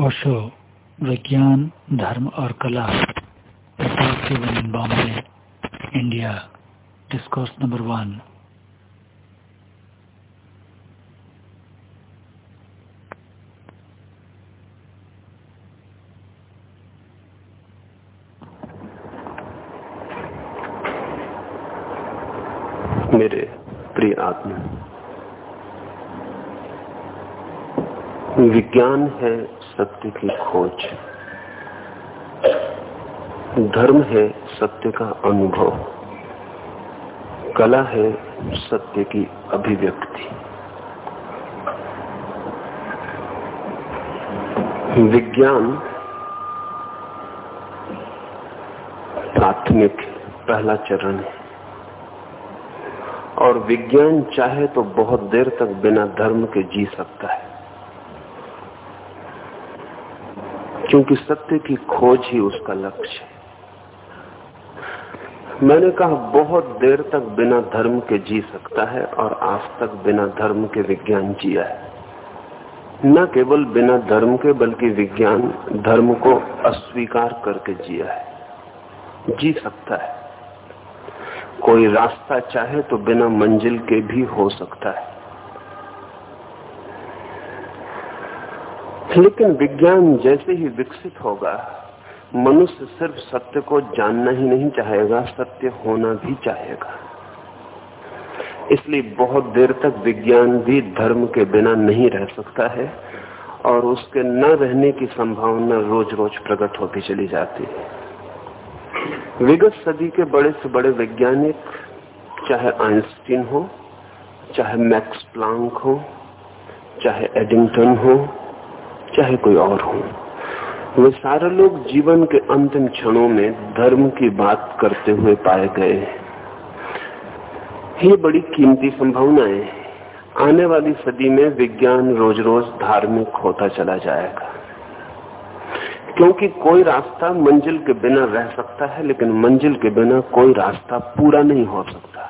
ओशो विज्ञान, धर्म और कला Bombay, India, discourse number one. मेरे प्रिय आत्मा, विज्ञान है सत्य की खोज। धर्म है सत्य का अनुभव। कला है सत्य की अभिव्यक्ति। विज्ञान प्राथमिक, पहला चरण है। और विज्ञान चाहे तो बहुत देर तक बिना धर्म के जी सकता है। क्योंकि सत्य की खोज ही उसका लक्ष्य है। मैंने कहा, बहुत देर तक बिना धर्म के जी सकता है और आज तक बिना धर्म के विज्ञान जिया है। न केवल बिना धर्म के, बल्कि विज्ञान धर्म को अस्वीकार करके जिया है। जी सकता है। कोई रास्ता चाहे तो बिना मंजिल के भी हो सकता है। लेकिन विज्ञान जैसे ही विकसित होगा, मनुष्य सिर्फ़ सत्य को जानना ही नहीं चाहेगा, सत्य होना भी चाहेगा। इसलिए बहुत देर तक विज्ञान भी धर्म के बिना नहीं रह सकता है, और उसके न रहने की संभावना रोज रोज प्रकट होती चली जाती है। विगत सदी के बड़े से बड़े वैज्ञानिक, चाहे आइंस्टीन हो, चाहे मैक्स प्लांक हो, चाहे एडिंगटन हो चाहे कोई और हो। वे सारे लोग जीवन के अंतिम क्षणों में धर्म की बात करते हुए पाए गए ये बड़ी कीमती संभावनाएँ आने वाली सदी में विज्ञान रोज रोज धार्मिक होता चला जाएगा। क्योंकि कोई रास्ता मंजिल के बिना रह सकता है, लेकिन मंजिल के बिना कोई रास्ता पूरा नहीं हो सकता। है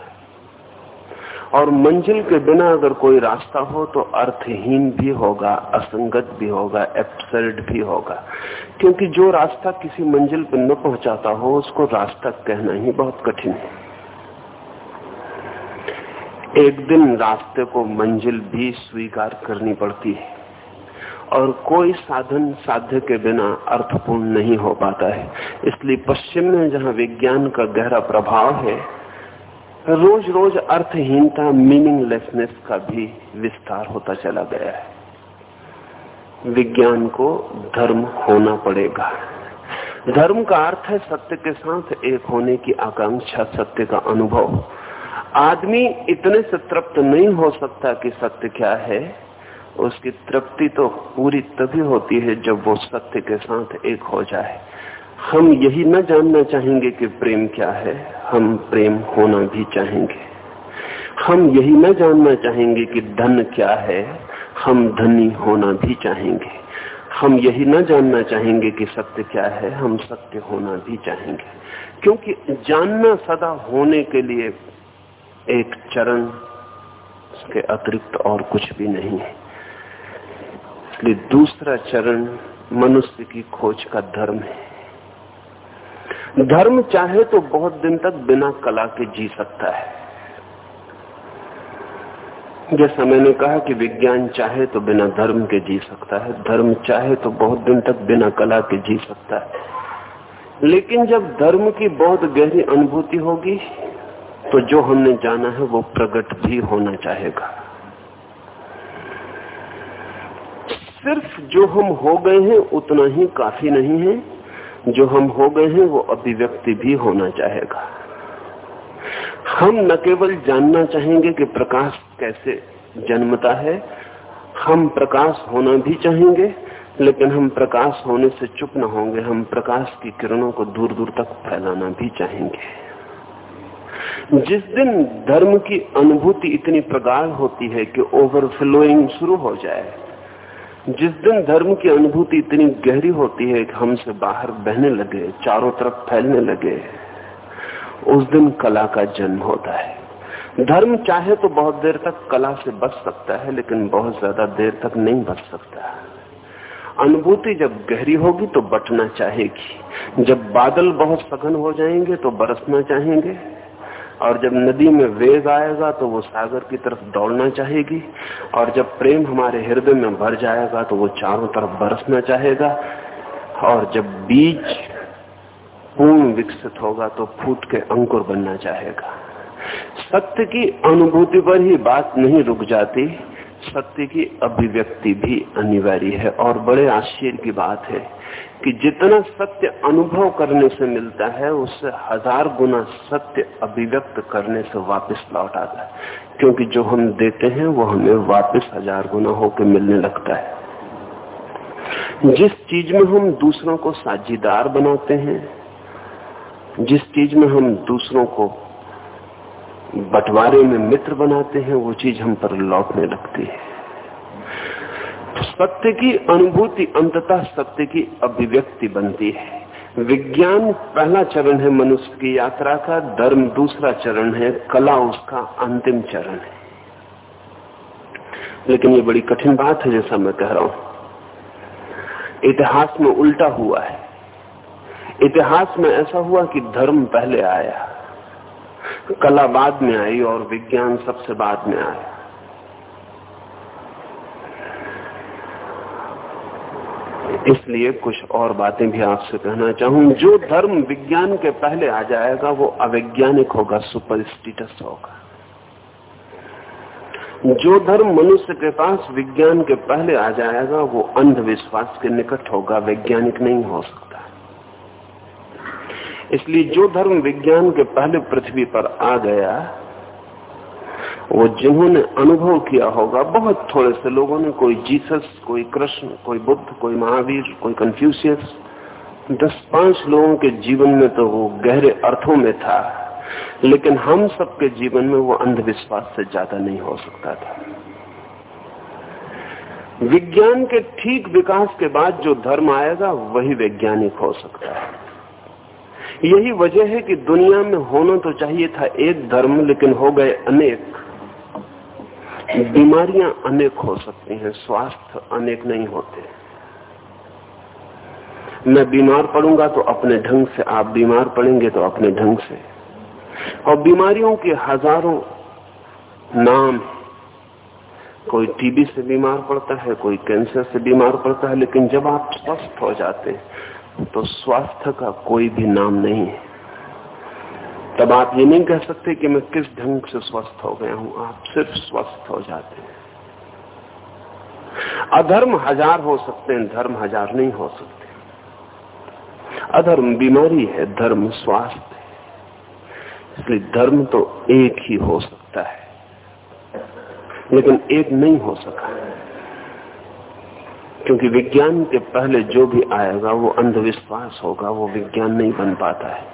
और मंजिल के बिना अगर कोई रास्ता हो तो अर्थहीन भी होगा, असंगत भी होगा एब्सर्ड भी होगा। क्योंकि जो रास्ता किसी मंजिल पर न पहुंचाता हो, उसको रास्ता कहना ही बहुत कठिन है। एक दिन रास्ते को मंजिल भी स्वीकार करनी पड़ती है और कोई साधन साध्य के बिना अर्थपूर्ण नहीं हो पाता है। इसलिए पश्चिम में जहाँ विज्ञान का गहरा प्रभाव है रोज रोज अर्थहीनता मीनिंगलेसनेस का भी विस्तार होता चला गया है। विज्ञान को धर्म होना पड़ेगा। धर्म का अर्थ है सत्य के साथ एक होने की आकांक्षा, सत्य का अनुभव। आदमी इतने से तृप्त नहीं हो सकता कि सत्य क्या है। उसकी तृप्ति तो पूरी तभी होती है जब वो सत्य के साथ एक हो जाए। हम यही न जानना चाहेंगे कि प्रेम क्या है, हम प्रेम होना भी चाहेंगे। हम यही न जानना चाहेंगे कि धन क्या है, हम धनी होना भी चाहेंगे। हम यही न जानना चाहेंगे कि सत्य क्या है, हम सत्य होना भी चाहेंगे। क्योंकि जानना सदा होने के लिए एक चरण के अतिरिक्त और कुछ भी नहीं है। इसलिए दूसरा चरण मनुष्य की खोज का धर्म है। धर्म चाहे तो बहुत दिन तक बिना कला के जी सकता है। जैसा मैंने कहा कि विज्ञान चाहे तो बिना धर्म के जी सकता है, धर्म चाहे तो बहुत दिन तक बिना कला के जी सकता है। लेकिन जब धर्म की बहुत गहरी अनुभूति होगी तो जो हमने जाना है वो प्रकट भी होना चाहेगा। सिर्फ़ जो हम हो गए हैं उतना ही काफ़ी नहीं है। जो हम हो गए हैं, वो अभिव्यक्ति भी होना चाहेगा। हम न केवल जानना चाहेंगे कि प्रकाश कैसे जन्मता है, हम प्रकाश होना भी चाहेंगे, लेकिन हम प्रकाश होने से चुप न होंगे, हम प्रकाश की किरणों को दूर दूर तक फैलाना भी चाहेंगे। जिस दिन धर्म की अनुभूति इतनी प्रगाढ़ होती है कि ओवरफ्लोइंग शुरू हो जाए जिस दिन धर्म की अनुभूति इतनी गहरी होती है कि हमसे बाहर बहने लगे, चारों तरफ़ फैलने लगे, उस दिन कला का जन्म होता है। धर्म चाहे तो बहुत देर तक कला से बच सकता है, लेकिन बहुत ज़्यादा देर तक नहीं बच सकता। अनुभूति जब गहरी होगी तो बटना चाहेगी। जब बादल बहुत सघन हो जाएँगे तो बरसना चाहेंगे। और जब नदी में वेग आएगा तो वो सागर की तरफ़ दौड़ना चाहेगी, और जब प्रेम हमारे हृदय में भर जाएगा तो वो चारों तरफ़ बरसना चाहेगा, और जब बीज पूर्ण विकसित होगा तो फूट के अंकुर बनना चाहेगा। सत्य की अनुभूति पर ही बात नहीं रुक जाती, सत्य की अभिव्यक्ति भी अनिवार्य है, और बड़े आश्चर्य की बात है कि जितना सत्य अनुभव करने से मिलता है, उससे हज़ार गुना सत्य अभिव्यक्त करने से वापस लौट आता है। क्योंकि जो हम देते हैं, वो हमें वापस हज़ार गुना होकर मिलने लगता है। जिस चीज़ में हम दूसरों को साझीदार बनाते हैं, जिस चीज़ में हम दूसरों को बंटवारे में मित्र बनाते हैं, वो चीज़ हम पर लौटने लगती है। सत्य की अनुभूति अंततः सत्य की अभिव्यक्ति बनती है। विज्ञान पहला चरण है मनुष्य की यात्रा का, धर्म दूसरा चरण है, कला उसका अंतिम चरण है। लेकिन ये बड़ी कठिन बात है, जैसा मैं कह रहा हूँ। इतिहास में उल्टा हुआ है। इतिहास में ऐसा हुआ कि धर्म पहले आया, कला बाद में आई और विज्ञान सबसे बाद में आया। इसलिए कुछ और बातें भी आपसे कहना चाहूँ। जो धर्म विज्ञान के पहले आ जाएगा, वो अवैज्ञानिक होगा, सुपर स्टीटस होगा। जो धर्म मनुष्य के पास विज्ञान के पहले आ जाएगा, वो अंधविश्वास के निकट होगा, वैज्ञानिक नहीं हो सकता। इसलिए जो धर्म विज्ञान के पहले पृथ्वी पर आ गया वो जिन्होंने अनुभव किया होगा, बहुत थोड़े से लोगों ने, कोई जीसस, कोई कृष्ण, कोई बुद्ध, कोई महावीर, कोई कंफ्यूशियस दस पाँच लोगों के जीवन में तो वो गहरे अर्थों में था, लेकिन हम सबके जीवन में वो अंधविश्वास से ज़्यादा नहीं हो सकता था। विज्ञान के ठीक विकास के बाद जो धर्म आएगा, वही वैज्ञानिक हो सकता है। यही वजह है कि दुनिया में होना तो चाहिए था एक धर्म, लेकिन हो गए अनेक। बीमारियाँ अनेक हो सकती हैं, स्वास्थ्य अनेक नहीं होते। मैं बीमार पड़ूँगा तो अपने ढंग से, आप बीमार पड़ेंगे तो अपने ढंग से। और बीमारियों के हज़ारों नाम कोई टीबी से बीमार पड़ता है, कोई कैंसर से बीमार पड़ता है, लेकिन जब आप स्वस्थ हो जाते हैं तो स्वास्थ्य का कोई भी नाम नहीं है। तब आप ये नहीं कह सकते कि मैं किस ढंग से स्वस्थ हो गया हूँ। आप सिर्फ़ स्वस्थ हो जाते हैं। अधर्म हज़ार हो सकते हैं, धर्म हज़ार नहीं हो सकते। अधर्म बीमारी है, धर्म स्वास्थ्य है। इसलिए धर्म तो एक ही हो सकता है। लेकिन एक नहीं हो सका क्योंकि विज्ञान के पहले जो भी आएगा, वो अंधविश्वास होगा, वो विज्ञान नहीं बन पाता है।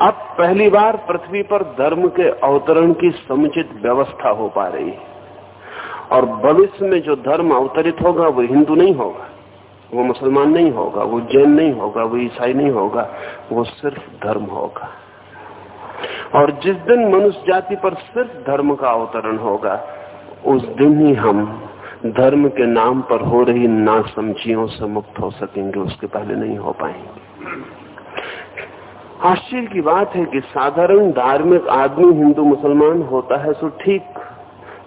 अब पहली बार पृथ्वी पर धर्म के अवतरण की समुचित व्यवस्था हो पा रही है। और भविष्य में जो धर्म अवतरित होगा, वो हिंदू नहीं होगा, वो मुसलमान नहीं होगा, वो जैन नहीं होगा, वो ईसाई नहीं होगा, वो सिर्फ़ धर्म होगा। और जिस दिन मनुष्य जाति पर सिर्फ़ धर्म का अवतरण होगा, उस दिन ही हम धर्म के नाम पर हो रही नासमझियों से मुक्त हो सकेंगे, उसके पहले नहीं हो पाएँगे। आश्चर्य की बात है कि साधारण धार्मिक आदमी हिंदू मुसलमान होता है तो ठीक,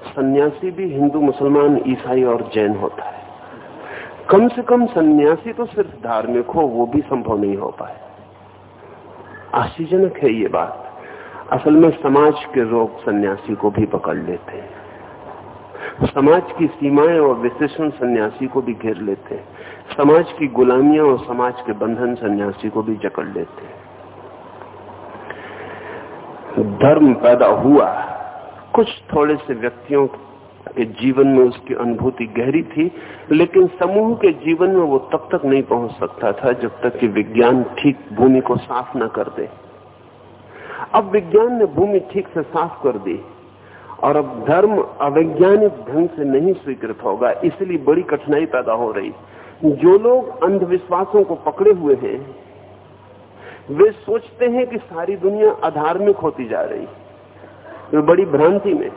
सन्यासी भी हिंदू मुसलमान, ईसाई और जैन होता है। कम से कम सन्यासी तो सिर्फ़ धार्मिक हो, वो भी संभव नहीं हो पाए। आश्चर्यजनक है ये बात। असल में समाज के रोग सन्यासी को भी पकड़ लेते हैं। समाज की सीमाएँ और विशेषण सन्यासी को भी घेर लेते हैं। समाज की गुलामियाँ और समाज के बंधन सन्यासी को भी जकड़ लेते हैं। धर्म पैदा हुआ। कुछ थोड़े से व्यक्तियों के जीवन में उसकी अनुभूति गहरी थी, लेकिन समूह के जीवन में वो तब तक नहीं पहुँच सकता था जब तक कि विज्ञान ठीक भूमि को साफ़ न कर दे। अब विज्ञान ने भूमि ठीक से साफ़ कर दी। और अब धर्म अवैज्ञानिक ढंग से नहीं स्वीकृत होगा, इसलिए बड़ी कठिनाई पैदा हो रही जो लोग अंधविश्वासों को पकड़े हुए हैं, वे सोचते हैं कि सारी दुनिया अधार्मिक होती जा रही वे बड़ी भ्रांति में,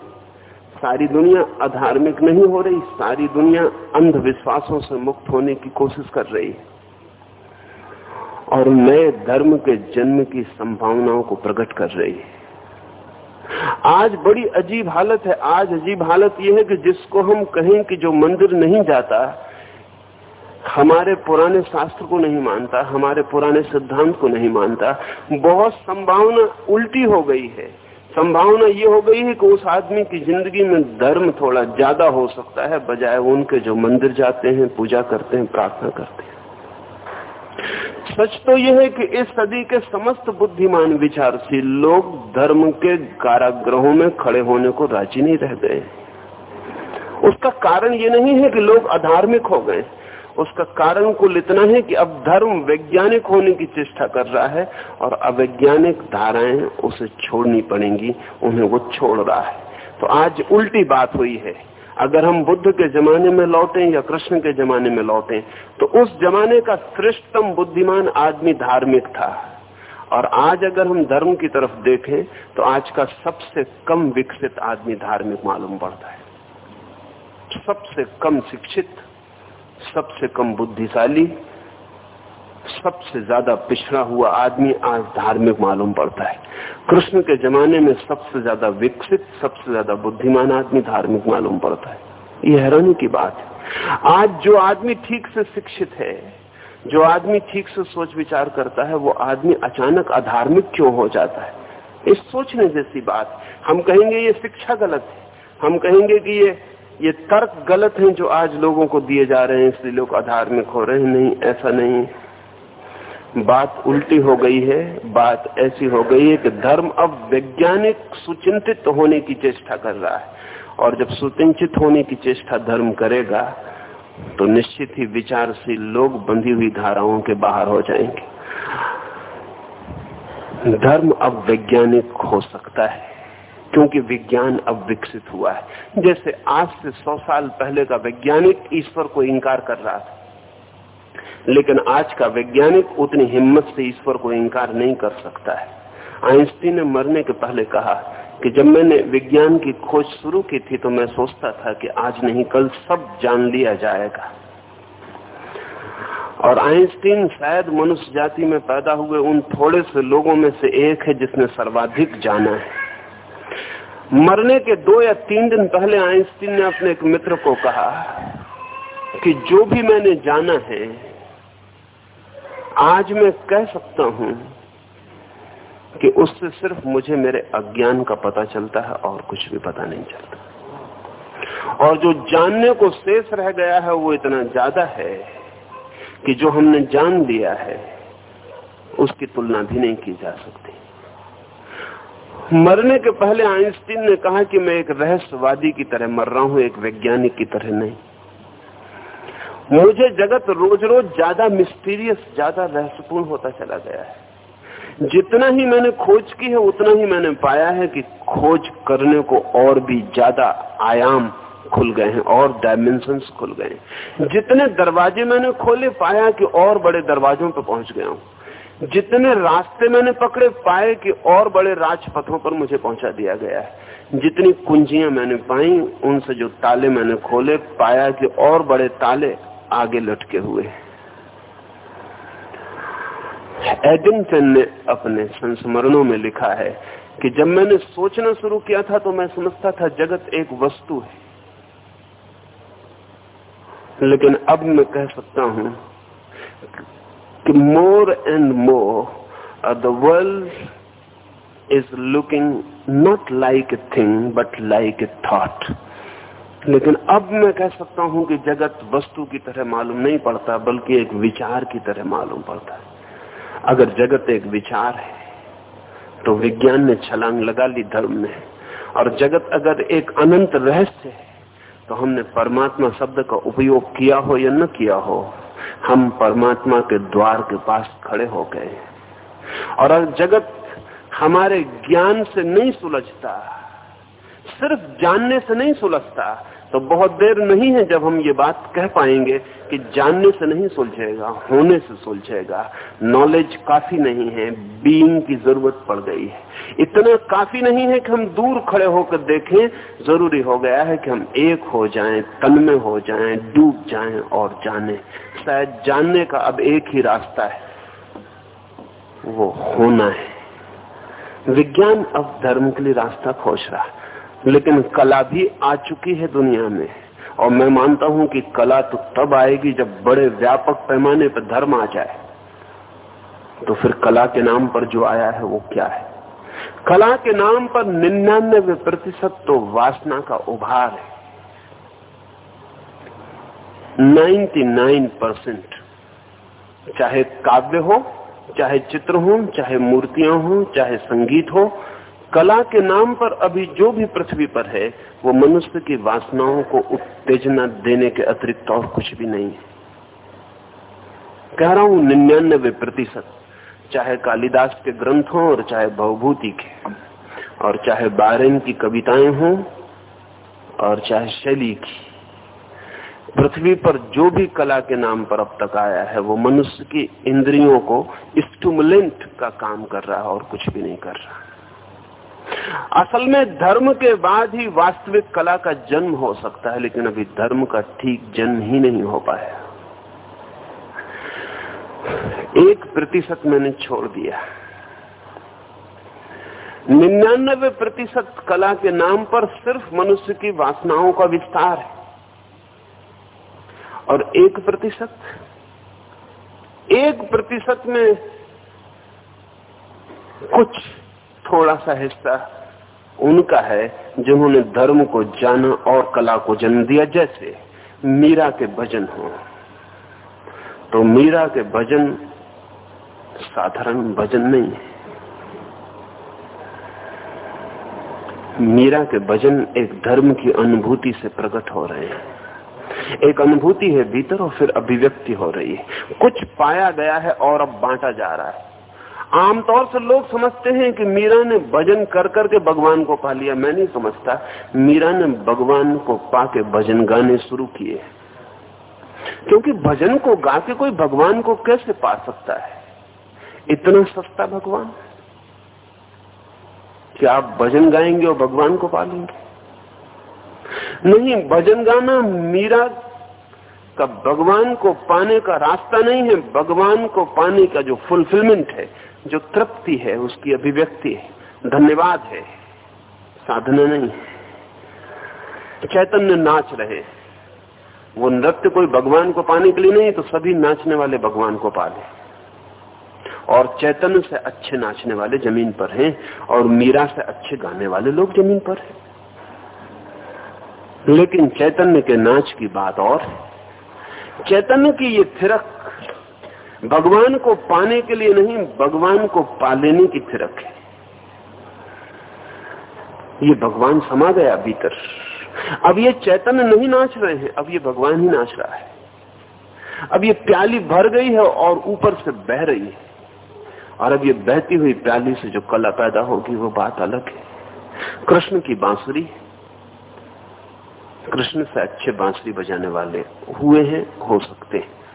सारी दुनिया अधार्मिक नहीं हो रही, सारी दुनिया अंधविश्वासों से मुक्त होने की कोशिश कर रही है। और नए धर्म के जन्म की संभावनाओं को प्रकट कर रही है। आज बड़ी अजीब हालत है। आज अजीब हालत यह है कि जिसको हम कहें कि जो मंदिर नहीं जाता, हमारे पुराने शास्त्र को नहीं मानता, हमारे पुराने सिद्धांत को नहीं मानता। बहुत संभावना उल्टी हो गई है। संभावना ये हो गई है कि उस आदमी की ज़िंदगी में धर्म थोड़ा ज़्यादा हो सकता है, बजाय उनके जो मंदिर जाते हैं, पूजा करते हैं, प्रार्थना करते हैं। सच तो यह है कि इस सदी के समस्त बुद्धिमान विचारशील लोग धर्म के कारागृहों में खड़े होने को राज़ी नहीं रह गए। उसका कारण ये नहीं है कि लोग अधार्मिक हो गए। उसका कारण कुल इतना है कि अब धर्म वैज्ञानिक होने की चेष्टा कर रहा है और अवैज्ञानिक धाराएँ उसे छोड़नी पड़ेंगी, उन्हें वो छोड़ रहा है। तो आज उल्टी बात हुई है। अगर हम बुद्ध के जमाने में लौटे या कृष्ण के जमाने में लौटे तो उस जमाने का श्रेष्ठतम बुद्धिमान आदमी धार्मिक था। और आज अगर हम धर्म की तरफ़ देखें तो आज का सबसे कम विकसित आदमी धार्मिक मालूम पड़ता है। सबसे कम शिक्षित, सबसे कम बुद्धिशाली सबसे ज़्यादा पिछड़ा हुआ आदमी आज धार्मिक मालूम पड़ता है। कृष्ण के जमाने में सबसे ज़्यादा विकसित, सबसे ज़्यादा बुद्धिमान आदमी धार्मिक मालूम पड़ता है। ये हैरानी की बात है। आज जो आदमी ठीक से शिक्षित है, जो आदमी ठीक से सोच विचार करता है, वो आदमी अचानक अधार्मिक क्यों हो जाता है? इस सोचने जैसी बात। हम कहेंगे ये शिक्षा गलत है। हम कहेंगे कि ये ये तर्क गलत है जो आज लोगों को दिए जा रहे हैं, इसलिए लोग अधार्मिक हो रहे हैं। नहीं, ऐसा नहीं बात उल्टी हो गई है, बात ऐसी हो गई है कि धर्म अब वैज्ञानिक सुचिंतित होने की चेष्टा कर रहा है। और जब सुचिंतित होने की चेष्टा धर्म करेगा तो निश्चित ही विचारशील लोग बंधी हुई धाराओं के बाहर हो जाएँगे। धर्म अब वैज्ञानिक हो सकता है, क्योंकि विज्ञान अब विकसित हुआ है। जैसे आज से सौ साल पहले का वैज्ञानिक ईश्वर को इंकार कर रहा था। लेकिन आज का वैज्ञानिक उतनी हिम्मत से ईश्वर को इंकार नहीं कर सकता है। आइंस्टीन ने मरने के पहले कहा कि जब मैंने विज्ञान की खोज शुरू की थी तो मैं सोचता था कि आज नहीं, कल सब जान लिया जाएगा। और आइंस्टीन शायद मनुष्य जाति में पैदा हुए उन थोड़े से लोगों में से एक है जिसने सर्वाधिक जाना है। मरने के दो या तीन दिन पहले आइंस्टीन ने अपने एक मित्र को कहा कि जो भी मैंने जाना है आज मैं कह सकता हूँ कि उससे सिर्फ़ मुझे मेरे अज्ञान का पता चलता है और कुछ भी पता नहीं चलता। और जो जानने को शेष रह गया है, वो इतना ज़्यादा है कि जो हमने जान लिया है, उसकी तुलना भी नहीं की जा सकती। मरने के पहले आइंस्टीन ने कहा कि मैं एक रहस्यवादी की तरह मर रहा हूँ, एक वैज्ञानिक की तरह नहीं। मुझे जगत रोज रोज ज़्यादा मिस्टीरियस ज़्यादा रहस्यपूर्ण होता चला गया है। जितना ही मैंने खोज की है, उतना ही मैंने पाया है कि खोज करने को और भी ज़्यादा आयाम खुल गए हैं, और डायमेंशंस खुल गए हैं। जितने दरवाजे मैंने खोले, पाया कि और बड़े दरवाजों पर पहुँच गया हूँ। जितने रास्ते मैंने पकड़े, पाए कि और बड़े राजपथों पर मुझे पहुँचा दिया गया है। जितनी कुंजियाँ मैंने पाई, उनसे जो ताले मैंने खोले, पाया कि और बड़े ताले आगे लटके हुए। एडिंगटन ने अपने संस्मरणों में लिखा है कि जब मैंने सोचना शुरू किया था तो मैं समझता था जगत एक वस्तु है। लेकिन अब मैं कह सकता हूँ कि and more uh, the world is looking not like a thing but like a thought लेकिन अब मैं कह सकता हूँ कि जगत वस्तु की तरह मालूम नहीं पड़ता, बल्कि एक विचार की तरह मालूम पड़ता है। अगर जगत एक विचार है तो विज्ञान ने छलांग लगा ली धर्म में और जगत अगर एक अनंत रहस्य है तो हमने परमात्मा शब्द का उपयोग किया हो या न किया हो, हम परमात्मा के द्वार के पास खड़े हो गए और अगर जगत हमारे ज्ञान से नहीं सुलझता, सिर्फ़ जानने से नहीं सुलझता तो बहुत देर नहीं है जब हम ये बात कह पाएँगे कि जानने से नहीं सुलझेगा, होने से सुलझेगा। नॉलेज काफ़ी नहीं है बीइंग की ज़रूरत पड़ गई है। इतना काफ़ी नहीं है कि हम दूर खड़े होकर देखें, ज़रूरी हो गया है कि हम एक हो जाएँ तन में हो जाएँ, डूब जाएँ और जाने। शायद जानने का अब एक ही रास्ता है, वो होना है। विज्ञान अब धर्म के लिए रास्ता खोज रहा है। लेकिन कला भी आ चुकी है दुनिया में। और मैं मानता हूँ कि कला तो तब आएगी जब बड़े व्यापक पैमाने पर धर्म आ जाए। तो फिर कला के नाम पर जो आया है वो क्या है? कला के नाम पर निन्यानबे प्रतिशत तो वासना का उभार है। 99 परसेंट, चाहे काव्य हो, चाहे चित्र हो, चाहे मूर्तियाँ हो, चाहे संगीत हो कला के नाम पर अभी जो भी पृथ्वी पर है, वो मनुष्य की वासनाओं को उत्तेजना देने के अतिरिक्त और कुछ भी नहीं है। कह रहा हूँ, निन्यानबे प्रतिशत, चाहे कालिदास के ग्रंथ और चाहे भवभूति के, और चाहे बारेन की कविताएँ हों, और चाहे शैली की। पृथ्वी पर जो भी कला के नाम पर अब तक आया है, वो मनुष्य की इंद्रियों को स्टूमुलेंट का काम कर रहा है और कुछ भी नहीं कर रहा असल में धर्म के बाद ही वास्तविक कला का जन्म हो सकता है, लेकिन अभी धर्म का ठीक जन्म ही नहीं हो पाया। एक प्रतिशत मैंने छोड़ दिया। निन्यानबे प्रतिशत कला के नाम पर सिर्फ़ मनुष्य की वासनाओं का विस्तार है। और एक प्रतिशत एक प्रतिशत में कुछ थोड़ा सा हिस्सा उनका है, जिन्होंने धर्म को जाना और कला को जन्म दिया, जैसे मीरा के भजन हो। तो मीरा के भजन साधारण भजन नहीं है। मीरा के भजन एक धर्म की अनुभूति से प्रकट हो रहे हैं। एक अनुभूति है भीतर और फिर अभिव्यक्ति हो रही है। कुछ पाया गया है और अब बांटा जा रहा है। आमतौर से लोग समझते हैं कि मीरा ने भजन कर करके भगवान को पा लिया। मैं नहीं समझता। मीरा ने भगवान को पाके भजन गाने शुरू किए। क्योंकि भजन को गा के कोई भगवान को कैसे पा सकता है? इतना सस्ता भगवान? कि आप भजन गाएँगे और भगवान को पालेंगे नहीं, भजन गाना मीरा का भगवान को पाने का रास्ता नहीं है। भगवान को पाने का जो फुलफिलमेंट है जो तृप्ति है, उसकी अभिव्यक्ति है, धन्यवाद है, साधना नहीं है। चैतन्य नाच रहे वो नृत्य कोई भगवान को पाने के लिए नहीं तो सभी नाचने वाले भगवान को पाले। और चैतन्य से अच्छे नाचने वाले ज़मीन पर हैं, और मीरा से अच्छे गाने वाले लोग ज़मीन पर हैं। लेकिन चैतन्य के नाच की बात और चैतन्य की ये थिरक भगवान को पाने के लिए नहीं, भगवान को पा लेने की फिरक है। ये भगवान समा गया भीतर। अब ये चैतन्य नहीं नाच रहे हैं, अब ये भगवान ही नाच रहा है। अब ये प्याली भर गई है और ऊपर से बह रही है। और अब ये बहती हुई प्याली से जो कला पैदा होगी, वो बात अलग है। कृष्ण की बांसुरी। कृष्ण से अच्छे बांसुरी बजाने वाले हुए हैं, हो सकते हैं।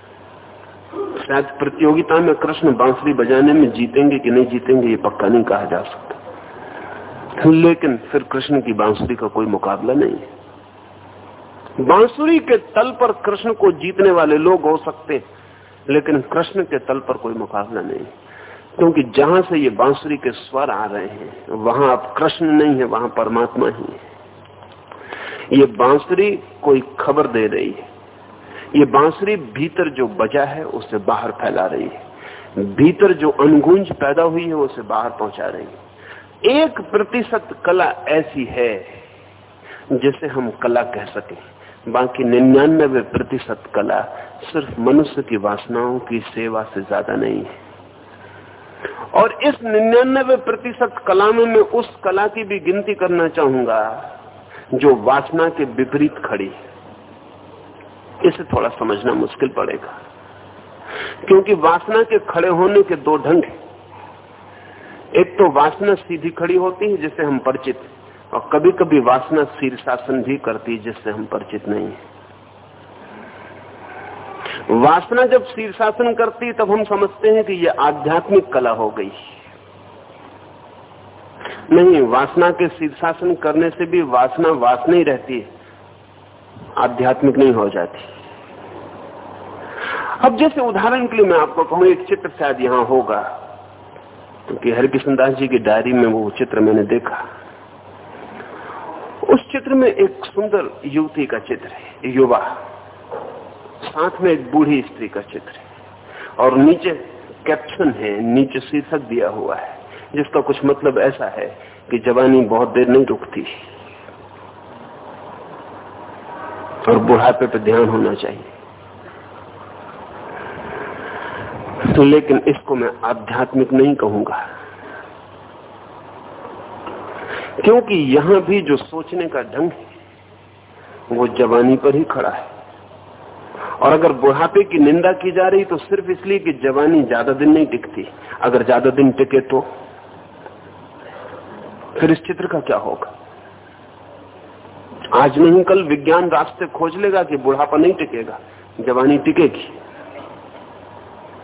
शायद प्रतियोगिता में कृष्ण बांसुरी बजाने में जीतेंगे कि नहीं जीतेंगे, ये पक्का नहीं कहा जा सकता। लेकिन फिर कृष्ण की बांसुरी का कोई मुकाबला नहीं है। बांसुरी के तल पर कृष्ण को जीतने वाले लोग हो सकते लेकिन कृष्ण के तल पर कोई मुकाबला नहीं क्योंकि जहाँ से ये बांसुरी के स्वर आ रहे हैं, वहाँ अब कृष्ण नहीं है, वहाँ परमात्मा ही है। ये बांसुरी कोई खबर दे रही है। ये बांसुरी भीतर जो बजा है उसे बाहर फैला रही है। भीतर जो अनगुंज पैदा हुई है, उसे बाहर पहुँचा रही है। एक प्रतिशत कला ऐसी है, जिसे हम कला कह सके। बाकी निन्यानबे प्रतिशत कला सिर्फ़ मनुष्य की वासनाओं की सेवा से ज़्यादा नहीं है। और इस निन्यानबे प्रतिशत कला में मैं उस कला की भी गिनती करना चाहूँगा, जो वासना के विपरीत खड़ी इसे थोड़ा समझना मुश्किल पड़ेगा। क्योंकि वासना के खड़े होने के दो ढंग हैं। एक तो वासना सीधी खड़ी होती है, जिसे हम परिचित और कभी कभी वासना शीर्षासन भी करती है, जिससे हम परिचित नहीं है। वासना जब शीर्षासन करती तब हम समझते हैं कि यह आध्यात्मिक कला हो गई। नहीं, वासना के शीर्षासन करने से भी वासना वासना ही रहती है। आध्यात्मिक नहीं हो जाती। अब जैसे उदाहरण के लिए मैं आपको कहूँ, एक चित्र शायद यहाँ होगा, क्योंकि हरिकृष्ण दास जी की डायरी में वो चित्र मैंने देखा। उस चित्र में एक सुंदर युवती का चित्र है युवा। साथ में एक बूढ़ी स्त्री का चित्र है। और नीचे कैप्शन है, नीचे शीर्षक दिया हुआ है, जिसका कुछ मतलब ऐसा है कि जवानी बहुत देर नहीं रुकती। और बुढ़ापे पर ध्यान होना चाहिए। तो लेकिन इसको मैं आध्यात्मिक नहीं कहूँगा। क्योंकि यहाँ भी जो सोचने का ढंग है, वो जवानी पर ही खड़ा है। और अगर बुढ़ापे की निंदा की जा रही तो सिर्फ़ इसलिए कि जवानी ज़्यादा दिन नहीं टिकती। अगर ज़्यादा दिन टिके तो फिर इस चित्र का क्या होगा? आज नहीं, कल विज्ञान रास्ते खोज लेगा कि बुढ़ापा नहीं टिकेगा, जवानी टिकेगी।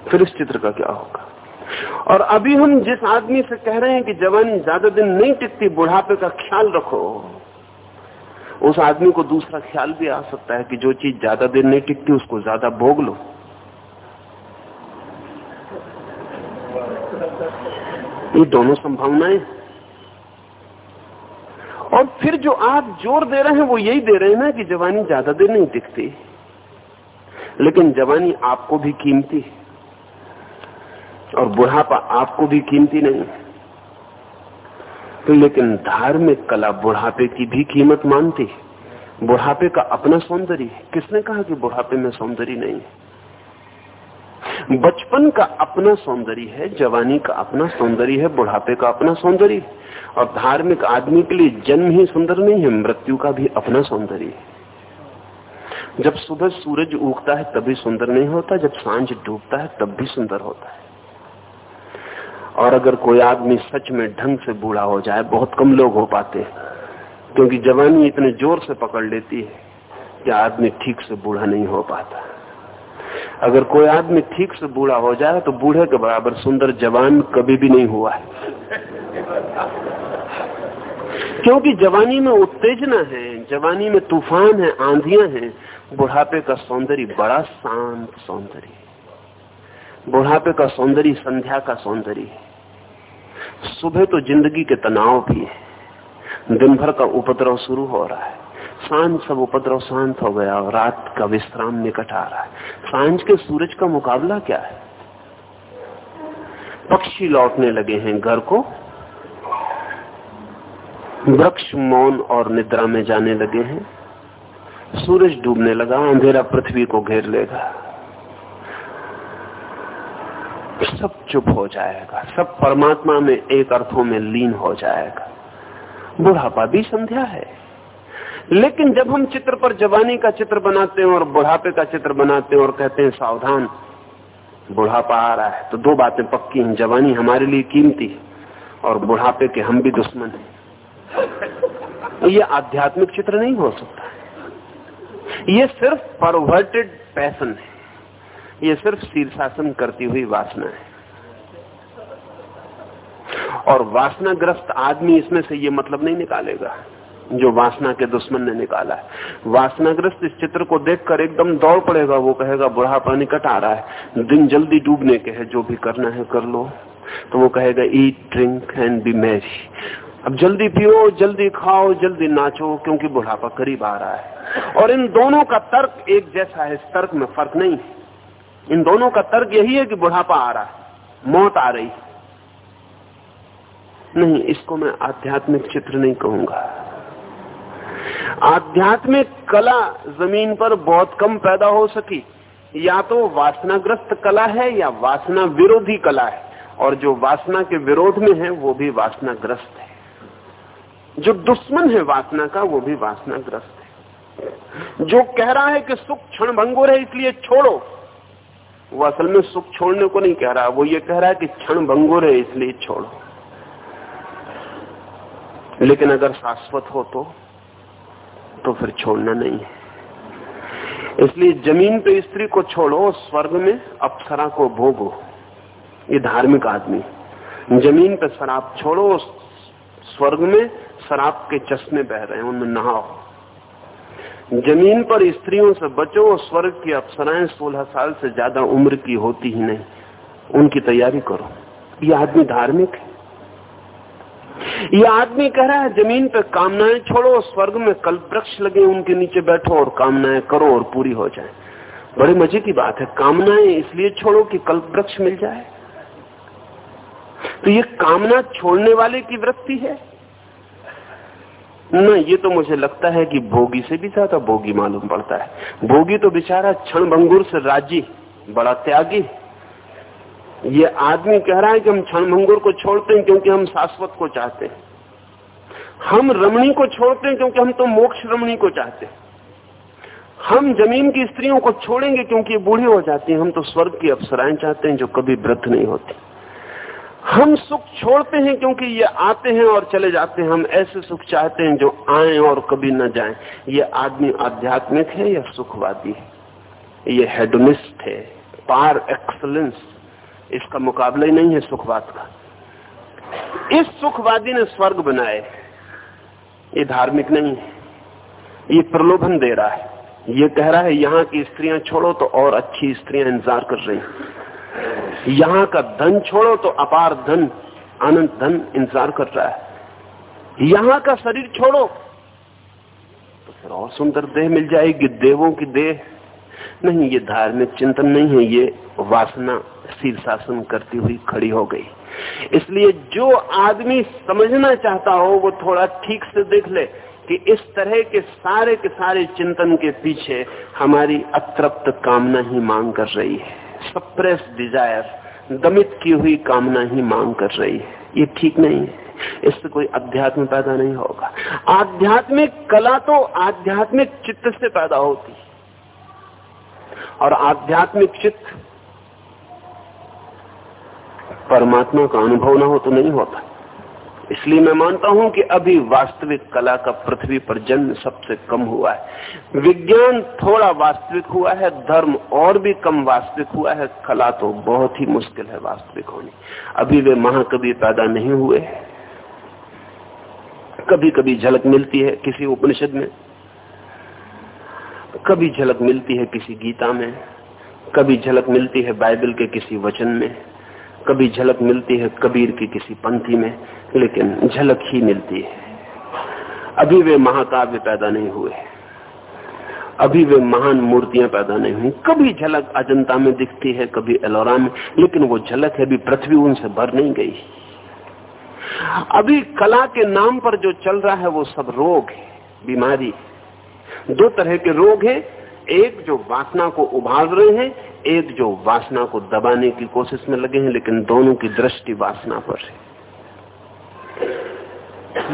फिर इस चित्र का क्या होगा? और अभी हम जिस आदमी से कह रहे हैं कि जवानी ज़्यादा दिन नहीं टिकती, बुढ़ापे का ख्याल रखो। उस आदमी को दूसरा ख्याल भी आ सकता है कि जो चीज़ ज़्यादा देर नहीं टिकती, उसको ज़्यादा भोग लो। ये दोनों संभावनाएँ और फिर जो आप ज़ोर दे रहे हैं, वो यही दे रहे हैं ना कि जवानी ज़्यादा देर नहीं टिकती। लेकिन जवानी आपको भी कीमती और बुढ़ापा आपको भी कीमती नहीं। तो लेकिन धार्मिक कला बुढ़ापे की भी कीमत मानती बुढ़ापे का अपना सौंदर्य किसने कहा कि बुढ़ापे में सौंदर्य नहीं बचपन का अपना सौंदर्य है, जवानी का अपना सौंदर्य है, बुढ़ापे का अपना सौंदर्य और धार्मिक आदमी के लिए जन्म ही सुंदर नहीं है, मृत्यु का भी अपना सौंदर्य है। जब सुबह सूरज उगता है तभी सुंदर नहीं होता, जब साँझ डूबता है, तब भी सुंदर होता है। और अगर कोई आदमी सच में ढंग से बूढ़ा हो जाए, बहुत कम लोग हो पाते हैं, क्योंकि जवानी इतने ज़ोर से पकड़ लेती है कि आदमी ठीक से बूढ़ा नहीं हो पाता। अगर कोई आदमी ठीक से बूढ़ा हो जाए तो बूढ़े के बराबर सुंदर जवान कभी भी नहीं हुआ है। क्योंकि जवानी में उत्तेजना है, जवानी में तूफ़ान है, आंधियाँ हैं, बुढ़ापे का सौंदर्य बड़ा शांत सौंदर्य बुढ़ापे का सौंदर्य, संध्या का सौंदर्य है। सुबह तो ज़िंदगी के तनाव भी है। दिन भर का उपद्रव शुरू हो रहा है। साँझ सब उपद्रव शांत हो गया और रात का विश्राम निकट आ रहा है। साँझ के सूरज का मुकाबला क्या है? पक्षी लौटने लगे हैं घर को। वृक्ष मौन और निद्रा में जाने लगे हैं। सूरज डूबने लगा, अंधेरा पृथ्वी को घेर लेगा। सब चुप हो जाएगा, सब परमात्मा में एक अर्थों में लीन हो जाएगा। बुढ़ापा भी संध्या है। लेकिन जब हम चित्र पर जवानी का चित्र बनाते हैं और बुढ़ापे का चित्र बनाते हैं और कहते हैं, सावधान, बुढ़ापा आ रहा है तो दो बातें पक्की हैं। जवानी हमारे लिए कीमती है और बुढ़ापे के हम भी दुश्मन हैं। ये आध्यात्मिक चित्र नहीं हो सकता ये सिर्फ़ परवर्टेड पैसन है। ये सिर्फ़ शीर्षासन करती हुई वासना है। और वासनाग्रस्त आदमी इसमें से ये मतलब नहीं निकालेगा। जो वासना के दुश्मन ने निकाला है। वासनाग्रस्त इस चित्र को देखकर एकदम दौड़ पड़ेगा, वो कहेगा, बुढ़ापा निकट आ रहा है। दिन जल्दी डूबने के है, जो भी करना है कर लो। तो वो कहेगा eat drink and be merry अब जल्दी पियो, जल्दी खाओ, जल्दी नाचो, क्योंकि बुढ़ापा करीब आ रहा है। और इन दोनों का तर्क एक जैसा है, इस तर्क में फ़र्क नहीं इन दोनों का तर्क यही है कि बुढ़ापा आ रहा है, मौत आ रही नहीं, इसको मैं आध्यात्मिक चित्र नहीं कहूँगा। आध्यात्मिक कला ज़मीन पर बहुत कम पैदा हो सकी। या तो वासनाग्रस्त कला है या वासना विरोधी कला है। और जो वासना के विरोध में है, वो भी वासनाग्रस्त है। जो दुश्मन है वासना का, वो भी वासनाग्रस्त है। जो कह रहा है कि सुख क्षण भंगुर है, इसलिए छोड़ो। वो असल में सुख छोड़ने को नहीं कह रहा। वो ये कह रहा है कि क्षण भंगुर है, इसलिए छोड़ो। लेकिन अगर शाश्वत हो तो तो फिर छोड़ना नहीं है। इसलिए ज़मीन पे स्त्री को छोड़ो, स्वर्ग में अप्सरा को भोगो। ये धार्मिक आदमी। ज़मीन पे शराब छोड़ो, स्वर्ग में शराब के चश्मे बह रहे हैं, उनमें नहाओ। ज़मीन पर स्त्रियों से बचो, स्वर्ग की अप्सराएँ सोलह साल से ज़्यादा उम्र की होती ही नहीं। उनकी तैयारी करो। ये आदमी धार्मिक है। ये आदमी कह रहा है, ज़मीन पे कामनाएँ छोड़ो, स्वर्ग में कल्प वृक्ष लगे, उनके नीचे बैठो और कामनाएँ करो और पूरी हो जाए। बड़े मज़े की बात है, कामनाएँ इसलिए छोड़ो कि कल्प वृक्ष मिल जाए। तो ये कामना छोड़ने वाले की वृत्ति है। न, ये तो मुझे लगता है कि भोगी से भी ज़्यादा भोगी मालूम पड़ता है। भोगी तो बेचारा क्षण से राज़ी, बड़ा त्यागी। ये आदमी कह रहा है कि हम क्षण भंगुर को छोड़ते हैं क्योंकि हम शाश्वत को चाहते हैं। हम रमणी को छोड़ते हैं क्योंकि हम तो मोक्ष रमणी को चाहते हैं। हम ज़मीन की स्त्रियों को छोड़ेंगे क्योंकि बूढ़ी हो जाती हैं। हम तो स्वर्ग की अप्सराएँ चाहते हैं जो कभी व्रत नहीं होती। हम सुख छोड़ते हैं क्योंकि ये आते हैं और चले जाते हैं। हम ऐसे सुख चाहते हैं जो आए और कभी न जाए। ये आदमी आध्यात्मिक है या सुखवादी है? ये हेडोनिस्ट है? पार एक्सलेंस इसका मुकाबला ही नहीं है सुखवाद का। इस सुखवादी ने स्वर्ग बनाए। ये धार्मिक नहीं है। ये प्रलोभन दे रहा है। ये कह रहा है, यहाँ की स्त्रियाँ छोड़ो तो और अच्छी स्त्रियाँ इंतज़ार कर रही यहाँ का धन छोड़ो तो अपार धन, अनंत धन इंतज़ार कर रहा है। यहाँ का शरीर छोड़ो तो फिर और सुंदर देह मिल जाएगी। देवों की देह। नहीं, ये धार्मिक चिंतन नहीं है, ये वासना। शीर्षासन करती हुई खड़ी हो गई। इसलिए जो आदमी समझना चाहता हो, वो थोड़ा ठीक से देख ले कि इस तरह के सारे के सारे चिंतन के पीछे हमारी अतृप्त कामना ही मांग कर रही है। सप्रेस डिज़ायर दमित की हुई कामना ही मांग कर रही है। ये ठीक नहीं है। इससे कोई अध्यात्म पैदा नहीं होगा। आध्यात्मिक कला तो आध्यात्मिक चित्त से पैदा होती। और आध्यात्मिक चित्त परमात्मा का अनुभव ना हो तो नहीं होता। इसलिए मैं मानता हूँ कि अभी वास्तविक कला का पृथ्वी पर जन्म सबसे कम हुआ है। विज्ञान थोड़ा वास्तविक हुआ है, धर्म और भी कम वास्तविक हुआ है। कला तो बहुत ही मुश्किल है वास्तविक होनी। अभी वे महाकवि पैदा नहीं हुए कभी कभी झलक मिलती है किसी उपनिषद में। कभी झलक मिलती है किसी गीता में। कभी झलक मिलती है बाइबल के किसी वचन में। कभी झलक मिलती है कबीर की किसी पंथी में, लेकिन झलक ही मिलती है। अभी वे महाकाव्य पैदा नहीं हुए। अभी वे महान मूर्तियाँ पैदा नहीं हुई। कभी झलक अजंता में दिखती है, कभी एलोरा में, लेकिन वो झलक है, अभी पृथ्वी उनसे भर नहीं गई। अभी कला के नाम पर जो चल रहा है, वो सब रोग है, बीमारी दो तरह के रोग हैं एक जो वासना को उभार रहे हैं, एक जो वासना को दबाने की कोशिश में लगे हैं, लेकिन दोनों की दृष्टि वासना पर है।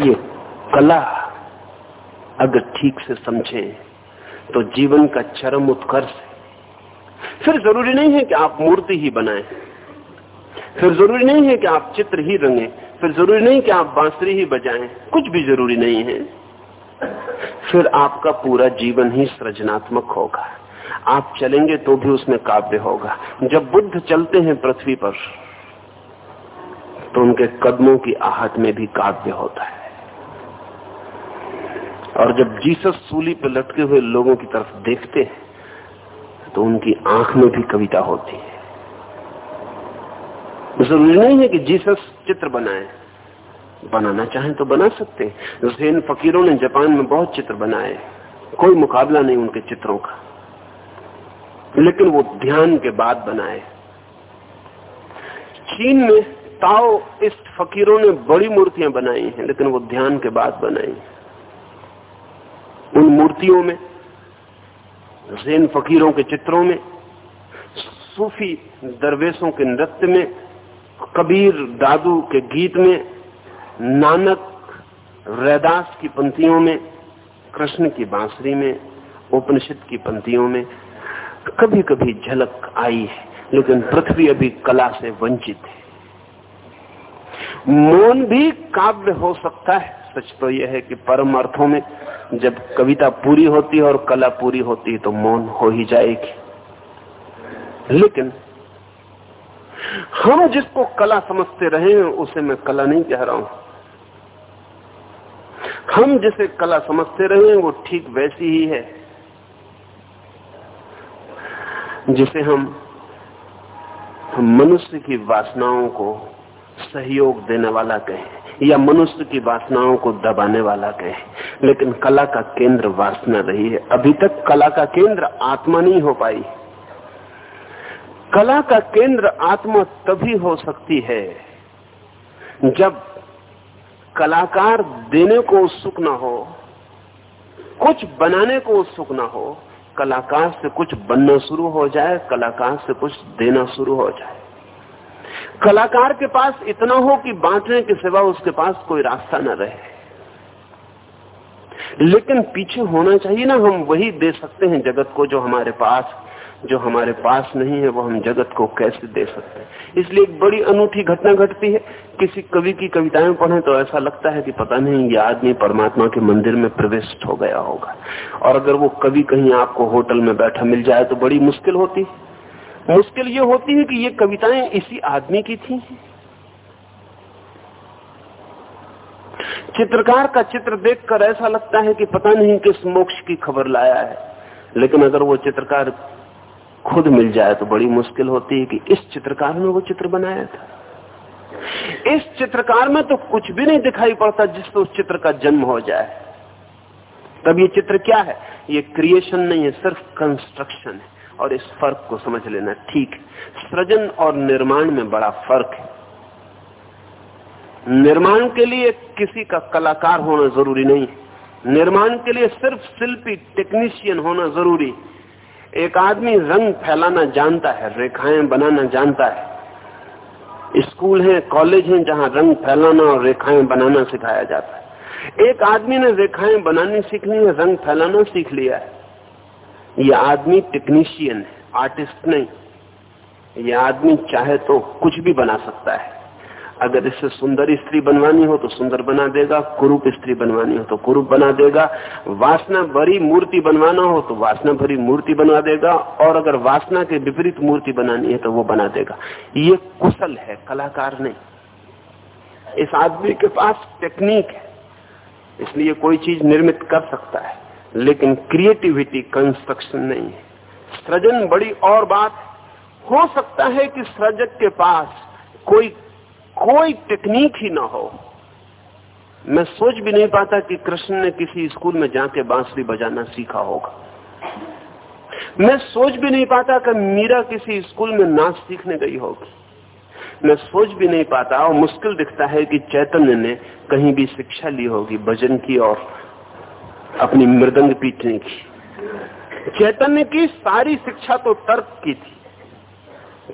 ये कला अगर ठीक से समझे तो जीवन का चरम उत्कर्ष फिर ज़रूरी नहीं है कि आप मूर्ति ही बनाएँ। फिर ज़रूरी नहीं है कि आप चित्र ही रंगे। फिर ज़रूरी नहीं कि आप बांसुरी ही बजाएँ। कुछ भी ज़रूरी नहीं है। फिर आपका पूरा जीवन ही सृजनात्मक होगा। आप चलेंगे तो भी उसमें काव्य होगा। जब बुद्ध चलते हैं पृथ्वी पर तो उनके कदमों की आहट में भी काव्य होता है। और जब जीसस सूली पर लटके हुए लोगों की तरफ़ देखते हैं तो उनकी आँख में भी कविता होती है। ज़रूरी नहीं है कि जीसस चित्र बनाए। बनाना चाहें तो बना सकते हैं। फकीरों ने जापान में बहुत चित्र बनाए। कोई मुकाबला नहीं उनके चित्रों का। लेकिन वो ध्यान के बाद बनाए। चीन में ताओ इस फकीरों ने बड़ी मूर्तियाँ बनाई हैं, लेकिन वो ध्यान के बाद बनाई। उन मूर्तियों में जैन फकीरों के चित्रों में, सूफी दरवेशों के नृत्य में, कबीर दादू के गीत में नानक रैदास की पंक्तियों में, कृष्ण की बांसुरी में, उपनिषद की पंक्तियों में कभी कभी झलक आई है, लेकिन पृथ्वी अभी कला से वंचित है। मौन भी काव्य हो सकता है, सच तो यह है कि परम अर्थों में जब कविता पूरी होती है और कला पूरी होती है तो मौन हो ही जाएगी। लेकिन हम जिसको कला समझते रहे हैं, उसे मैं कला नहीं कह रहा हूँ। हम जिसे कला समझते रहे हैं, वो ठीक वैसी ही है। जिसे हम मनुष्य की वासनाओं को सहयोग देने वाला कहें, या मनुष्य की वासनाओं को दबाने वाला कहें, लेकिन कला का केंद्र वासना रही है। अभी तक कला का केंद्र आत्मा नहीं हो पाई। कला का केंद्र आत्मा तभी हो सकती है, जब कलाकार देने को उत्सुक न हो, कुछ बनाने को उत्सुक न हो, कलाकार से कुछ बनना शुरू हो जाए, कलाकार से कुछ देना शुरू हो जाए। कलाकार के पास इतना हो कि बांटने के सिवा उसके पास कोई रास्ता न रहे। लेकिन पीछे होना चाहिए ना, हम वही दे सकते हैं जगत को जो हमारे पास जो हमारे पास नहीं है, वो हम जगत को कैसे दे सकते हैं? इसलिए एक बड़ी अनूठी घटना घटती है। किसी कवि की कविताएँ पढ़े तो ऐसा लगता है कि पता नहीं ये आदमी परमात्मा के मंदिर में प्रविष्ट हो गया होगा। और अगर वो कवि कहीं आपको होटल में बैठा मिल जाए तो बड़ी मुश्किल होती है। मुश्किल ये होती है कि ये कविताएँ इसी आदमी की थी। चित्रकार का चित्र देखकर ऐसा लगता है कि पता नहीं किस मोक्ष की खबर लाया है। लेकिन अगर वो चित्रकार खुद मिल जाए तो बड़ी मुश्किल होती है कि इस चित्रकार ने वो चित्र बनाया था। इस चित्रकार में तो कुछ भी नहीं दिखाई पड़ता जिससे उस चित्र का जन्म हो जाए। तब ये चित्र क्या है? ये क्रिएशन नहीं है, सिर्फ़ कंस्ट्रक्शन है। और इस फ़र्क को समझ लेना ठीक सृजन और निर्माण में बड़ा फ़र्क है। निर्माण के लिए किसी का कलाकार होना ज़रूरी नहीं निर्माण के लिए सिर्फ़ शिल्पी टेक्नीशियन होना ज़रूरी है। एक आदमी रंग फैलाना जानता है, रेखाएँ बनाना जानता है। स्कूल है, कॉलेज है जहाँ रंग फैलाना और रेखाएँ बनाना सिखाया जाता है। एक आदमी ने रेखाएँ बनानी सीख ली है रंग फैलाना सीख लिया है। यह आदमी टेक्नीशियन है आर्टिस्ट नहीं। यह आदमी चाहे तो कुछ भी बना सकता है। अगर इससे सुंदर स्त्री बनवानी हो तो सुंदर बना देगा, कुरूप स्त्री बनवानी हो तो कुरूप बना देगा। वासना भरी मूर्ति बनवाना हो तो वासना भरी मूर्ति बनवा देगा और अगर वासना के विपरीत मूर्ति बनानी है तो वो बना देगा। ये कुशल है, कलाकार नहीं। इस आदमी के पास टेक्निक है, इसलिए कोई चीज़ निर्मित कर सकता है, लेकिन क्रिएटिविटी कंस्ट्रक्शन नहीं है। सृजन बड़ी और बात, हो सकता है कि सृजक के पास कोई कोई टेक्निक ही ना हो। मैं सोच भी नहीं पाता कि कृष्ण ने किसी स्कूल में जाके बांसुरी बजाना सीखा होगा। मैं सोच भी नहीं पाता कि मीरा किसी स्कूल में नाच सीखने गई होगी। मैं सोच भी नहीं पाता, और मुश्किल दिखता है कि चैतन्य ने कहीं भी शिक्षा ली होगी, भजन की और अपनी मृदंग पीटने की। चैतन्य की सारी शिक्षा तो तर्क की थी।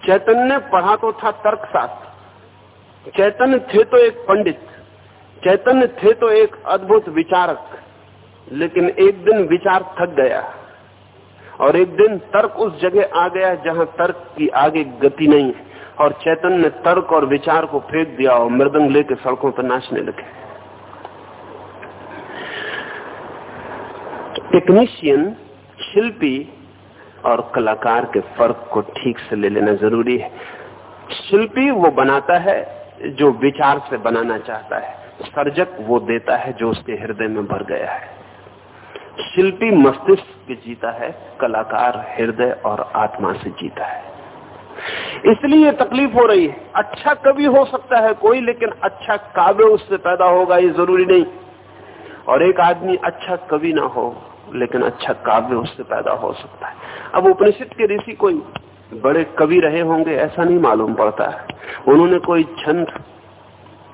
चैतन्य ने पढ़ा तो था तर्क शास्त्र चैतन्य थे तो एक पंडित, चैतन्य थे तो एक अद्भुत विचारक, लेकिन एक दिन विचार थक गया और एक दिन तर्क उस जगह आ गया जहाँ तर्क की आगे गति नहीं है और चैतन्य ने तर्क और विचार को फेंक दिया और मृदंग लेके सड़कों पर नाचने लगे। टेक्नीशियन शिल्पी और कलाकार के फ़र्क को ठीक से ले लेना ज़रूरी है। शिल्पी वो बनाता है जो विचार से बनाना चाहता है, सर्जक वो देता है जो उसके हृदय में भर गया है। शिल्पी मस्तिष्क जीता है, कलाकार हृदय और आत्मा से जीता है। इसलिए तकलीफ़ हो रही है। अच्छा कवि हो सकता है कोई, लेकिन अच्छा काव्य उससे पैदा होगा, ये ज़रूरी नहीं। और एक आदमी अच्छा कवि ना हो, लेकिन अच्छा काव्य उससे पैदा हो सकता है। अब उपनिषद के ऋषि कोई बड़े कवि रहे होंगे, ऐसा नहीं मालूम पड़ता है। उन्होंने कोई छंद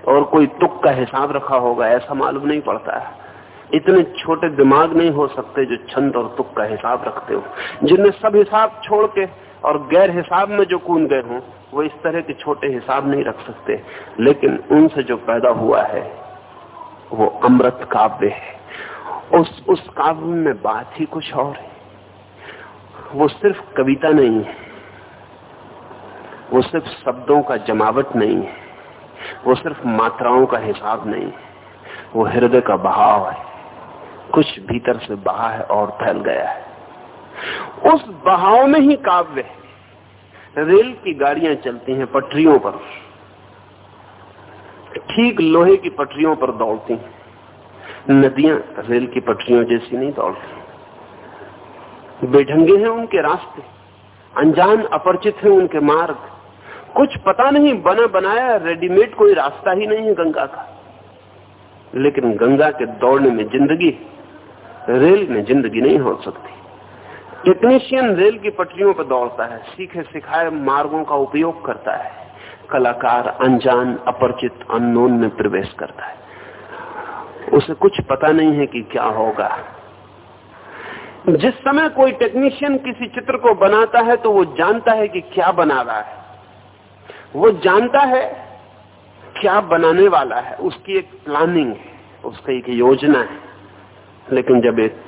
और कोई तुक का हिसाब रखा होगा, ऐसा मालूम नहीं पड़ता है। इतने छोटे दिमाग नहीं हो सकते जो छंद और तुक का हिसाब रखते हो। जिनने सब हिसाब छोड़ के और गैर हिसाब में जो कूद गए हों, वो इस तरह के छोटे हिसाब नहीं रख सकते। लेकिन उनसे जो पैदा हुआ है, वो अमृत काव्य है। उस उस काव्य में बात ही कुछ और है। वो सिर्फ़ कविता नहीं है। वो सिर्फ़ शब्दों का जमावट नहीं है। वो सिर्फ़ मात्राओं का हिसाब नहीं है। वो हृदय का बहाव है। कुछ भीतर से बहा है और फैल गया है। उस बहाव में ही काव्य है। रेल की गाड़ियाँ चलती हैं पटरियों पर। ठीक लोहे की पटरियों पर दौड़ती हैं। नदियाँ रेल की पटरियों जैसी नहीं दौड़ती। बेढंगे हैं उनके रास्ते। अनजान अपरिचित है उनके मार्ग। कुछ पता नहीं, बना बनाया रेडीमेड कोई रास्ता ही नहीं है गंगा का। लेकिन गंगा के दौड़ने में ज़िंदगी, रेल में ज़िंदगी नहीं हो सकती। टेक्नीशियन रेल की पटरियों पर दौड़ता है सीखे सिखाए मार्गों का उपयोग करता है। कलाकार अनजान, अपरिचित अननोन में प्रवेश करता है। उसे कुछ पता नहीं है कि क्या होगा। जिस समय कोई टेक्नीशियन किसी चित्र को बनाता है तो वो जानता है कि क्या बना रहा है। वो जानता है क्या बनाने वाला है। उसकी एक प्लानिंग है, उसकी एक योजना है। लेकिन जब एक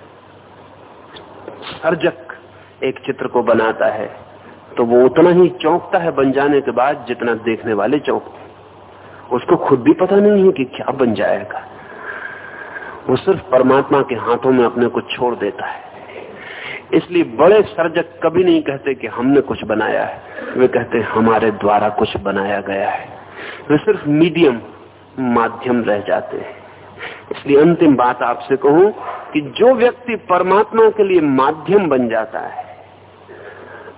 सर्जक एक चित्र को बनाता है तो वो उतना ही चौंकता है बन जाने के बाद जितना देखने वाले चौंकते उसको खुद भी पता नहीं है कि क्या बन जाएगा। वो सिर्फ़ परमात्मा के हाथों में अपने को छोड़ देता है। इसलिए बड़े सर्जक कभी नहीं कहते कि हमने कुछ बनाया है। वे कहते हमारे द्वारा कुछ बनाया गया है। वे सिर्फ़ मीडियम माध्यम रह जाते हैं। इसलिए अंतिम बात आपसे कहूँ कि जो व्यक्ति परमात्मा के लिए माध्यम बन जाता है,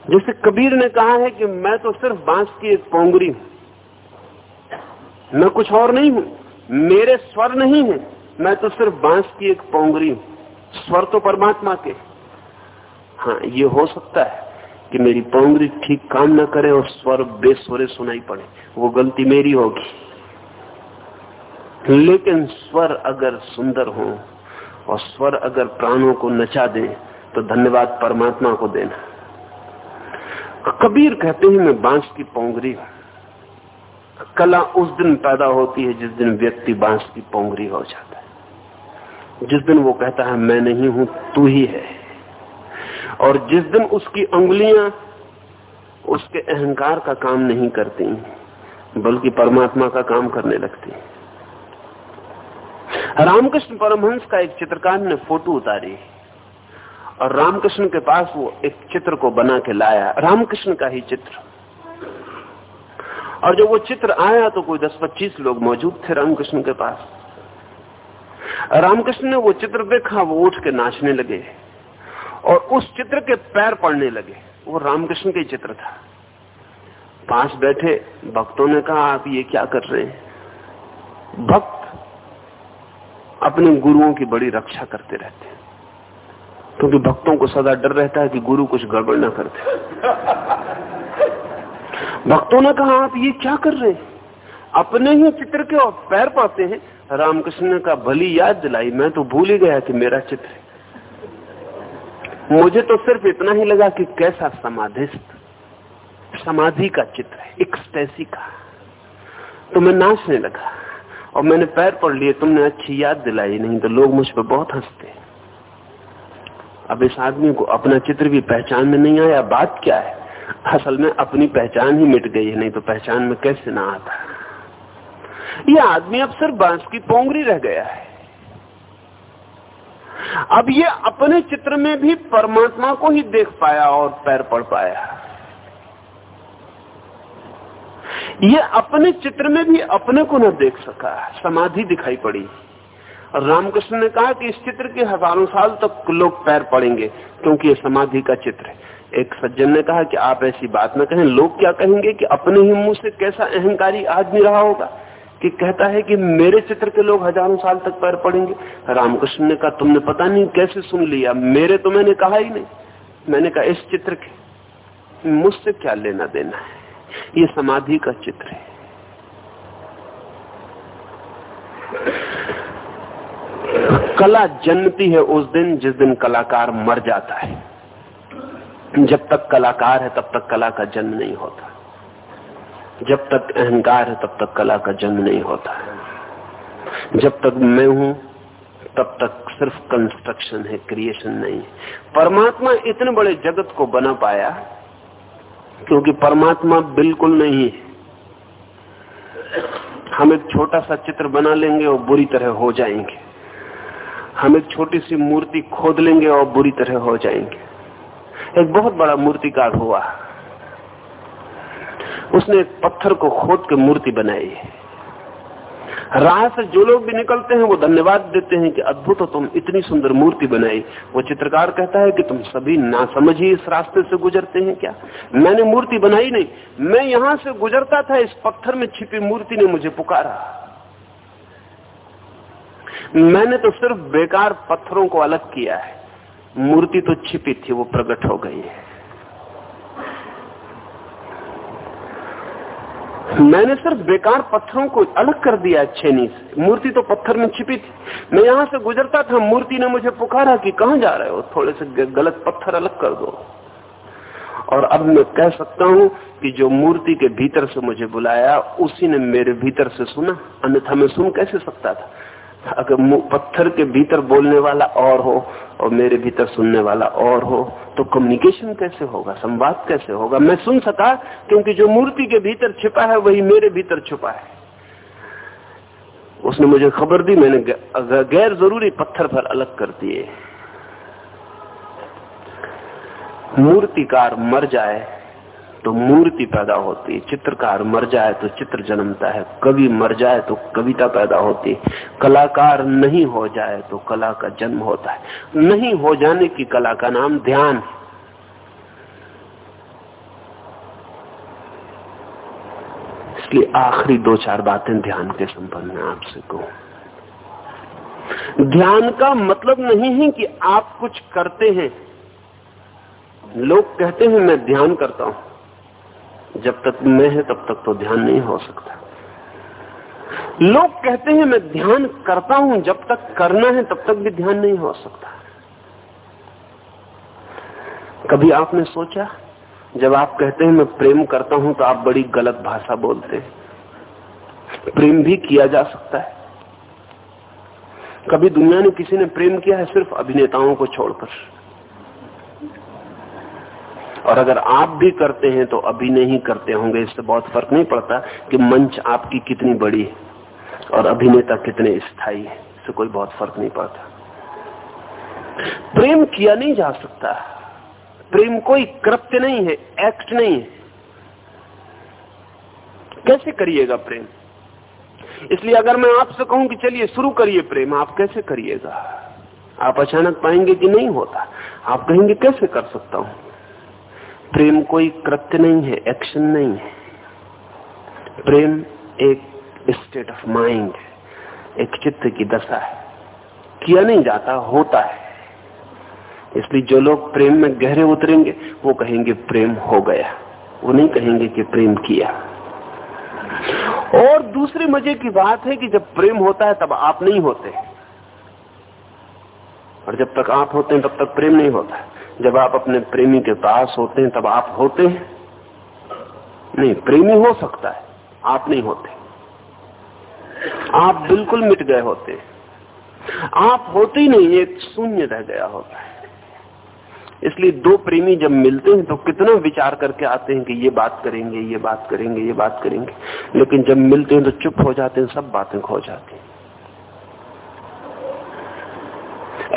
जैसे कबीर ने कहा है कि मैं तो सिर्फ़ बाँस की एक पोंगरी हूँ, मैं कुछ और नहीं हूँ, मेरे स्वर नहीं है, मैं तो सिर्फ़ बाँस की एक पोंगरी हूँ। स्वर तो परमात्मा के हाँ ये हो सकता है कि मेरी पोंगरी ठीक काम ना करे और स्वर बेस्वरे सुनाई पड़े। वो गलती मेरी होगी। लेकिन स्वर अगर सुंदर हो और स्वर अगर प्राणों को नचा दे तो धन्यवाद परमात्मा को देना। कबीर कहते हैं, मैं बाँस की पोंगरी हूँ। कला उस दिन पैदा होती है जिस दिन व्यक्ति बाँस की पोंगरी हो जाता है। जिस दिन वो कहता है, मैं नहीं हूँ, तू ही है। और जिस दिन उसकी उंगलियाँ उसके अहंकार का काम नहीं करती, बल्कि परमात्मा का काम करने लगती। रामकृष्ण परमहंस का एक चित्रकार ने फ़ोटो उतारी और रामकृष्ण के पास वो एक चित्र को बना के लाया। रामकृष्ण का ही चित्र। और जब वो चित्र आया तो कोई दस पच्चीस लोग मौजूद थे रामकृष्ण के पास। रामकृष्ण ने वो चित्र देखा, वो उठ के नाचने लगे। और उस चित्र के पैर पड़ने लगे। वो रामकृष्ण के चित्र था। पास बैठे भक्तों ने कहा, आप ये क्या कर रहे हैं? भक्त अपने गुरुओं की बड़ी रक्षा करते रहते हैं। क्योंकि भक्तों को सदा डर रहता है कि गुरु कुछ गड़बड़ ना करते भक्तों ने कहा, आप ये क्या कर रहे हैं? अपने ही चित्र के और पैर पाते हैं। रामकृष्ण ने कहा, भली याद दिलाई, मैं तो भूल ही गया कि मेरा चित्र है। मुझे तो सिर्फ़ इतना ही लगा कि कैसा समाधिस्त समाधि का चित्र है एक्सटेसी का। तो मैं नाचने लगा, और मैंने पैर पड़ लिए, तुमने अच्छी याद दिलाई, नहीं तो लोग मुझ पर बहुत हँसते। अब इस आदमी को अपना चित्र भी पहचान में नहीं आया, बात क्या है? असल में अपनी पहचान ही मिट गई है, नहीं तो पहचान में कैसे ना आता। यह आदमी अब सिर्फ़ बाँस की पोंगरी रह गया है। अब ये अपने चित्र में भी परमात्मा को ही देख पाया और पैर पड़ पाया। ये अपने चित्र में भी अपने को न देख सका। समाधि दिखाई पड़ी। रामकृष्ण ने कहा कि इस चित्र के हज़ारों साल तक तो लोग पैर पड़ेंगे क्योंकि ये समाधि का चित्र है। एक सज्जन ने कहा कि आप ऐसी बात न कहें। लोग क्या कहेंगे कि अपने ही मुँह से कैसा अहंकारी आदमी रहा होगा? कि कहता है कि मेरे चित्र के लोग हज़ारों साल तक पैर पड़ेंगे। रामकृष्ण ने कहा, तुमने पता नहीं कैसे सुन लिया? मेरे तो मैंने कहा ही नहीं। मैंने कहा, इस चित्र के मुझसे क्या लेना देना है? ये समाधि का चित्र है। कला जन्मती है उस दिन, जिस दिन कलाकार मर जाता है। जब तक कलाकार है, तब तक कला का जन्म नहीं होता। जब तक अहंकार है, तब तक कला का जन्म नहीं होता है। जब तक मैं हूँ, तब तक सिर्फ़ कंस्ट्रक्शन है क्रिएशन नहीं परमात्मा इतने बड़े जगत को बना पाया, क्योंकि परमात्मा बिल्कुल नहीं है। हम एक छोटा सा चित्र बना लेंगे और बुरी तरह हो जाएँगे। हम एक छोटी सी मूर्ति खोद लेंगे और बुरी तरह हो जाएँगे। एक बहुत बड़ा मूर्तिकार हुआ। उसने एक पत्थर को खोद के मूर्ति बनाई है। राह से जो लोग भी निकलते हैं, वो धन्यवाद देते हैं कि अद्भुत हो तुम इतनी सुंदर मूर्ति बनाई। वो चित्रकार कहता है कि तुम सभी ना समझ ही इस रास्ते से गुजरते हैं क्या? मैंने मूर्ति बनाई नहीं। मैं यहाँ से गुजरता था, इस पत्थर में छिपी मूर्ति ने मुझे पुकारा। मैंने तो सिर्फ़ बेकार पत्थरों को अलग किया है। मूर्ति तो छिपी थी, वो प्रकट हो गई है। मैंने सिर्फ़ बेकार पत्थरों को अलग कर दिया छेनी से। मूर्ति तो पत्थर में छिपी थी। मैं यहाँ से गुजरता था, मूर्ति ने मुझे पुकारा कि कहा जा रहे हो? थोड़े से गलत पत्थर अलग कर दो। और अब मैं कह सकता हूँ कि जो मूर्ति के भीतर से मुझे बुलाया, उसी ने मेरे भीतर से सुना। अन्यथा मैं सुन कैसे सकता था? अगर पत्थर के भीतर बोलने वाला और हो और मेरे भीतर सुनने वाला और हो तो कम्युनिकेशन कैसे होगा? संवाद कैसे होगा? मैं सुन सका, क्योंकि जो मूर्ति के भीतर छिपा है, वही मेरे भीतर छुपा है। उसने मुझे खबर दी, मैंने गैर ज़रूरी पत्थर पर अलग कर दिए। मूर्तिकार मर जाए तो मूर्ति पैदा होती है। चित्रकार मर जाए तो चित्र जन्मता है। कवि मर जाए तो कविता पैदा होती है। कलाकार नहीं हो जाए तो कला का जन्म होता है। नहीं हो जाने की कला का नाम ध्यान इसलिए आखिरी दो चार बातें ध्यान के संबंध में आपसे कहूँ। ध्यान का मतलब नहीं है कि आप कुछ करते हैं। लोग कहते हैं, मैं ध्यान करता हूँ। जब तक मैं है, तब तक तो ध्यान नहीं हो सकता। लोग कहते हैं, मैं ध्यान करता हूँ, जब तक करना है, तब तक भी ध्यान नहीं हो सकता। कभी आपने सोचा, जब आप कहते हैं, मैं प्रेम करता हूँ तो आप बड़ी गलत भाषा बोलते हैं। प्रेम भी किया जा सकता है। कभी दुनिया ने किसी ने प्रेम किया है, सिर्फ़ अभिनेताओं को छोड़कर। और अगर आप भी करते हैं तो अभी नहीं करते होंगे, इससे बहुत फ़र्क नहीं पड़ता कि मंच आपकी कितनी बड़ी है और अभिनेता कितने स्थायी है, इससे कोई बहुत फ़र्क नहीं पड़ता। प्रेम किया नहीं जा सकता। प्रेम कोई कृत्य नहीं है एक्ट नहीं है। कैसे करिएगा प्रेम? इसलिए अगर मैं आपसे कहूँ कि चलिए शुरू करिए प्रेम, आप कैसे करिएगा? आप अचानक पाएँगे कि नहीं होता। आप कहेंगे, कैसे कर सकता हूँ? प्रेम कोई कृत्य नहीं है एक्शन नहीं है। प्रेम एक स्टेट ऑफ़ माइंड है, एक चित्त की दशा है। किया नहीं जाता, होता है। इसलिए जो लोग प्रेम में गहरे उतरेंगे, वो कहेंगे प्रेम हो गया। वो नहीं कहेंगे कि प्रेम किया। और दूसरे मज़े की बात है कि जब प्रेम होता है, तब आप नहीं होते। और जब तक आप होते हैं, तब तक प्रेम नहीं होता। है जब आप अपने प्रेमी के पास होते हैं, तब आप होते हैं। नहीं, प्रेमी हो सकता है, आप नहीं होते। आप बिल्कुल मिट गए होते। आप होते ही नहीं, एक शून्य रह गया होता है। इसलिए दो प्रेमी जब मिलते हैं तो कितना विचार करके आते हैं कि ये बात करेंगे, ये बात करेंगे, ये बात करेंगे। लेकिन जब मिलते हैं तो चुप हो जाते हैं, सब बातें खो जाती हैं।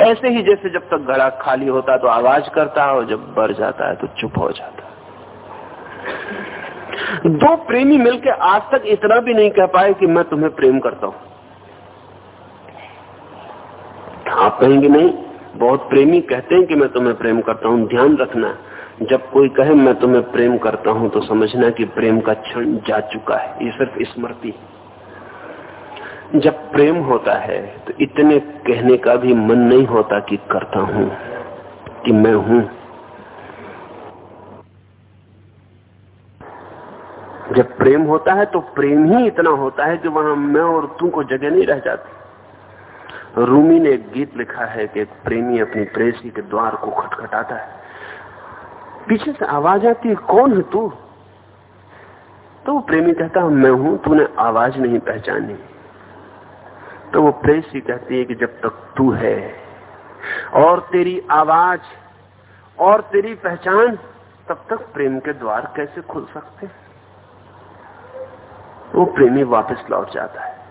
ऐसे ही जैसे जब तक घड़ा खाली होता तो आवाज़ करता है और जब भर जाता है तो चुप हो जाता है। दो प्रेमी मिलकर आज तक इतना भी नहीं कह पाए कि मैं तुम्हें प्रेम करता हूँ। आप कहेंगे नहीं, बहुत प्रेमी कहते हैं कि मैं तुम्हें प्रेम करता हूँ। ध्यान रखना, जब कोई कहे मैं तुम्हें प्रेम करता हूँ तो समझना कि प्रेम का क्षण जा चुका है। ये सिर्फ़ स्मृति। है जब प्रेम होता है तो इतने कहने का भी मन नहीं होता कि करता हूँ, कि मैं हूँ। जब प्रेम होता है तो प्रेम ही इतना होता है कि वहाँ मैं और तू को जगह नहीं रह जाती। रूमी ने एक गीत लिखा है कि प्रेमी अपनी प्रेसी के द्वार को खटखटाता है। पीछे से आवाज़ आती है, कौन है तू? तो प्रेमी कहता है, मैं हूँ, तूने आवाज़ नहीं पहचानी। तो वो प्रेसी कहती है कि जब तक तू है, और तेरी आवाज़, और तेरी पहचान, तब तक प्रेम के द्वार कैसे खुल सकते वो प्रेमी वापस लौट जाता है।